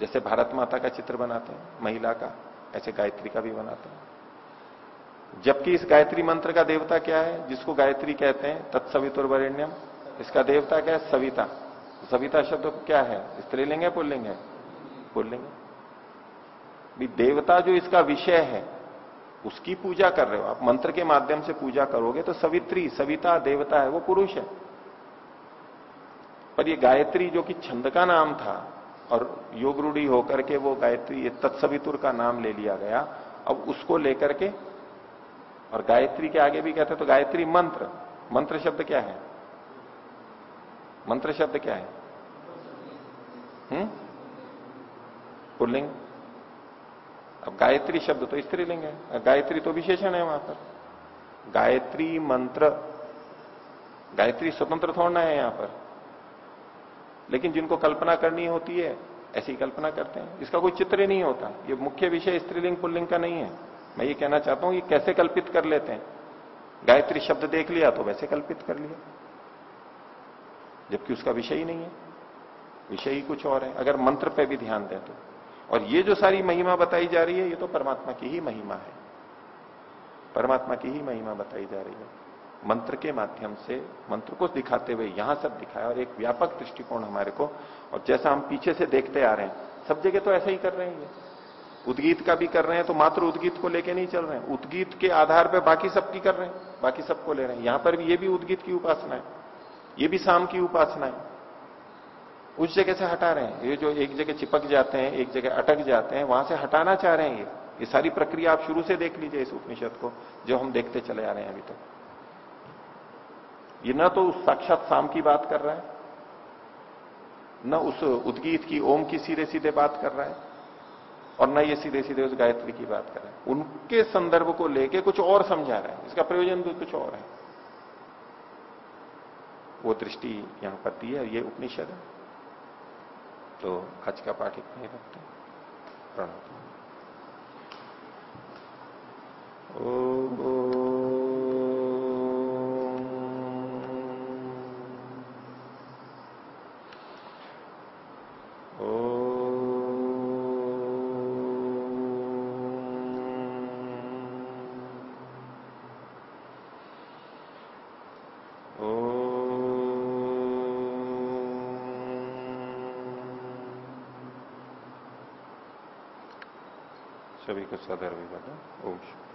जैसे भारत माता का चित्र बनाते हैं, महिला का, ऐसे गायत्री का भी बनाते हैं। जबकि इस गायत्री मंत्र का देवता क्या है? जिसको गायत्री कहते हैं तत्सवितुर वरेण्यम इसका देवता क्या है? सविता। सविता शब्द क्या है? स्त्रीलिंग है, पुल्लिंग है? पुल्लिंग देवता जो इसका विषय है उसकी पूजा कर रहे हो। आप मंत्र के माध्यम से पूजा करोगे तो सवित्री, सविता देवता है, वो पुरुष है। पर ये गायत्री जो कि छंद का नाम था और योग रूढ़ी होकर के वो गायत्री, ये तत्सवितुर का नाम ले लिया गया, अब उसको लेकर के, और गायत्री के आगे भी कहते तो गायत्री मंत्र। मंत्र शब्द क्या है? मंत्र शब्द क्या है? हम्म? पुल्लिंग? अब गायत्री शब्द तो स्त्रीलिंग है। गायत्री तो विशेषण है वहाँ पर। गायत्री मंत्र, गायत्री स्वतंत्र थोड़ना है यहाँ पर। लेकिन जिनको कल्पना करनी होती है, ऐसी कल्पना करते हैं। इसका कोई चित्र ही नहीं होता। ये मुख्य विषय स्त्रीलिंग पुल्लिंग का नहीं है। मैं ये कहना चाहता हूँ, ये कैसे कल्पित कर लेते हैं? गायत्री शब्द देख लिया तो वैसे कल्पित कर लिया। जबकि उसका विषय ही नहीं है। विषय ही कुछ और है। अगर मंत्र पे भी ध्यान दें तो। और ये जो सारी महिमा बताई जा रही है, ये तो परमात्मा की ही महिमा है। परमात्मा की ही महिमा बताई जा रही है। मंत्र के माध्यम से, मंत्र को दिखाते हुए यहाँ सब दिखाया और एक व्यापक दृष्टिकोण हमारे को। और जैसा हम पीछे से देखते आ रहे हैं, सब जगह तो ऐसा ही कर रहे हैं उदगीत का भी कर रहे हैं तो मात्र उदगीत को लेके नहीं चल रहे हैं। उदगीत के आधार पर बाकी सबकी कर रहे हैं, बाकी सबको ले रहे हैं। यहाँ पर भी ये भी उदगीत की उपासना है, ये भी शाम की उपासना है। उस जगह से हटा रहे हैं। ये जो एक जगह चिपक जाते हैं, एक जगह अटक जाते हैं, वहाँ से हटाना चाह रहे हैं ये। ये सारी प्रक्रिया आप शुरू से देख लीजिए इस उपनिषद को, जो हम देखते चले आ रहे हैं अभी तक तो। ये न तो उस साक्षात शाम की बात कर रहा है, न उस उद्गीत की ओम की सीधे सीधे बात कर रहा है, और न ये सीधे सीधे उस गायत्री की बात कर रहा है। उनके संदर्भ को लेके कुछ और समझा रहा है। इसका प्रयोजन भी कुछ और है। वो दृष्टि यहाँ पर दी है, ये उपनिषद है। तो आज का पाठ इतना ही रखते प्रणाम ओ, ओ საწარმოებად ომში.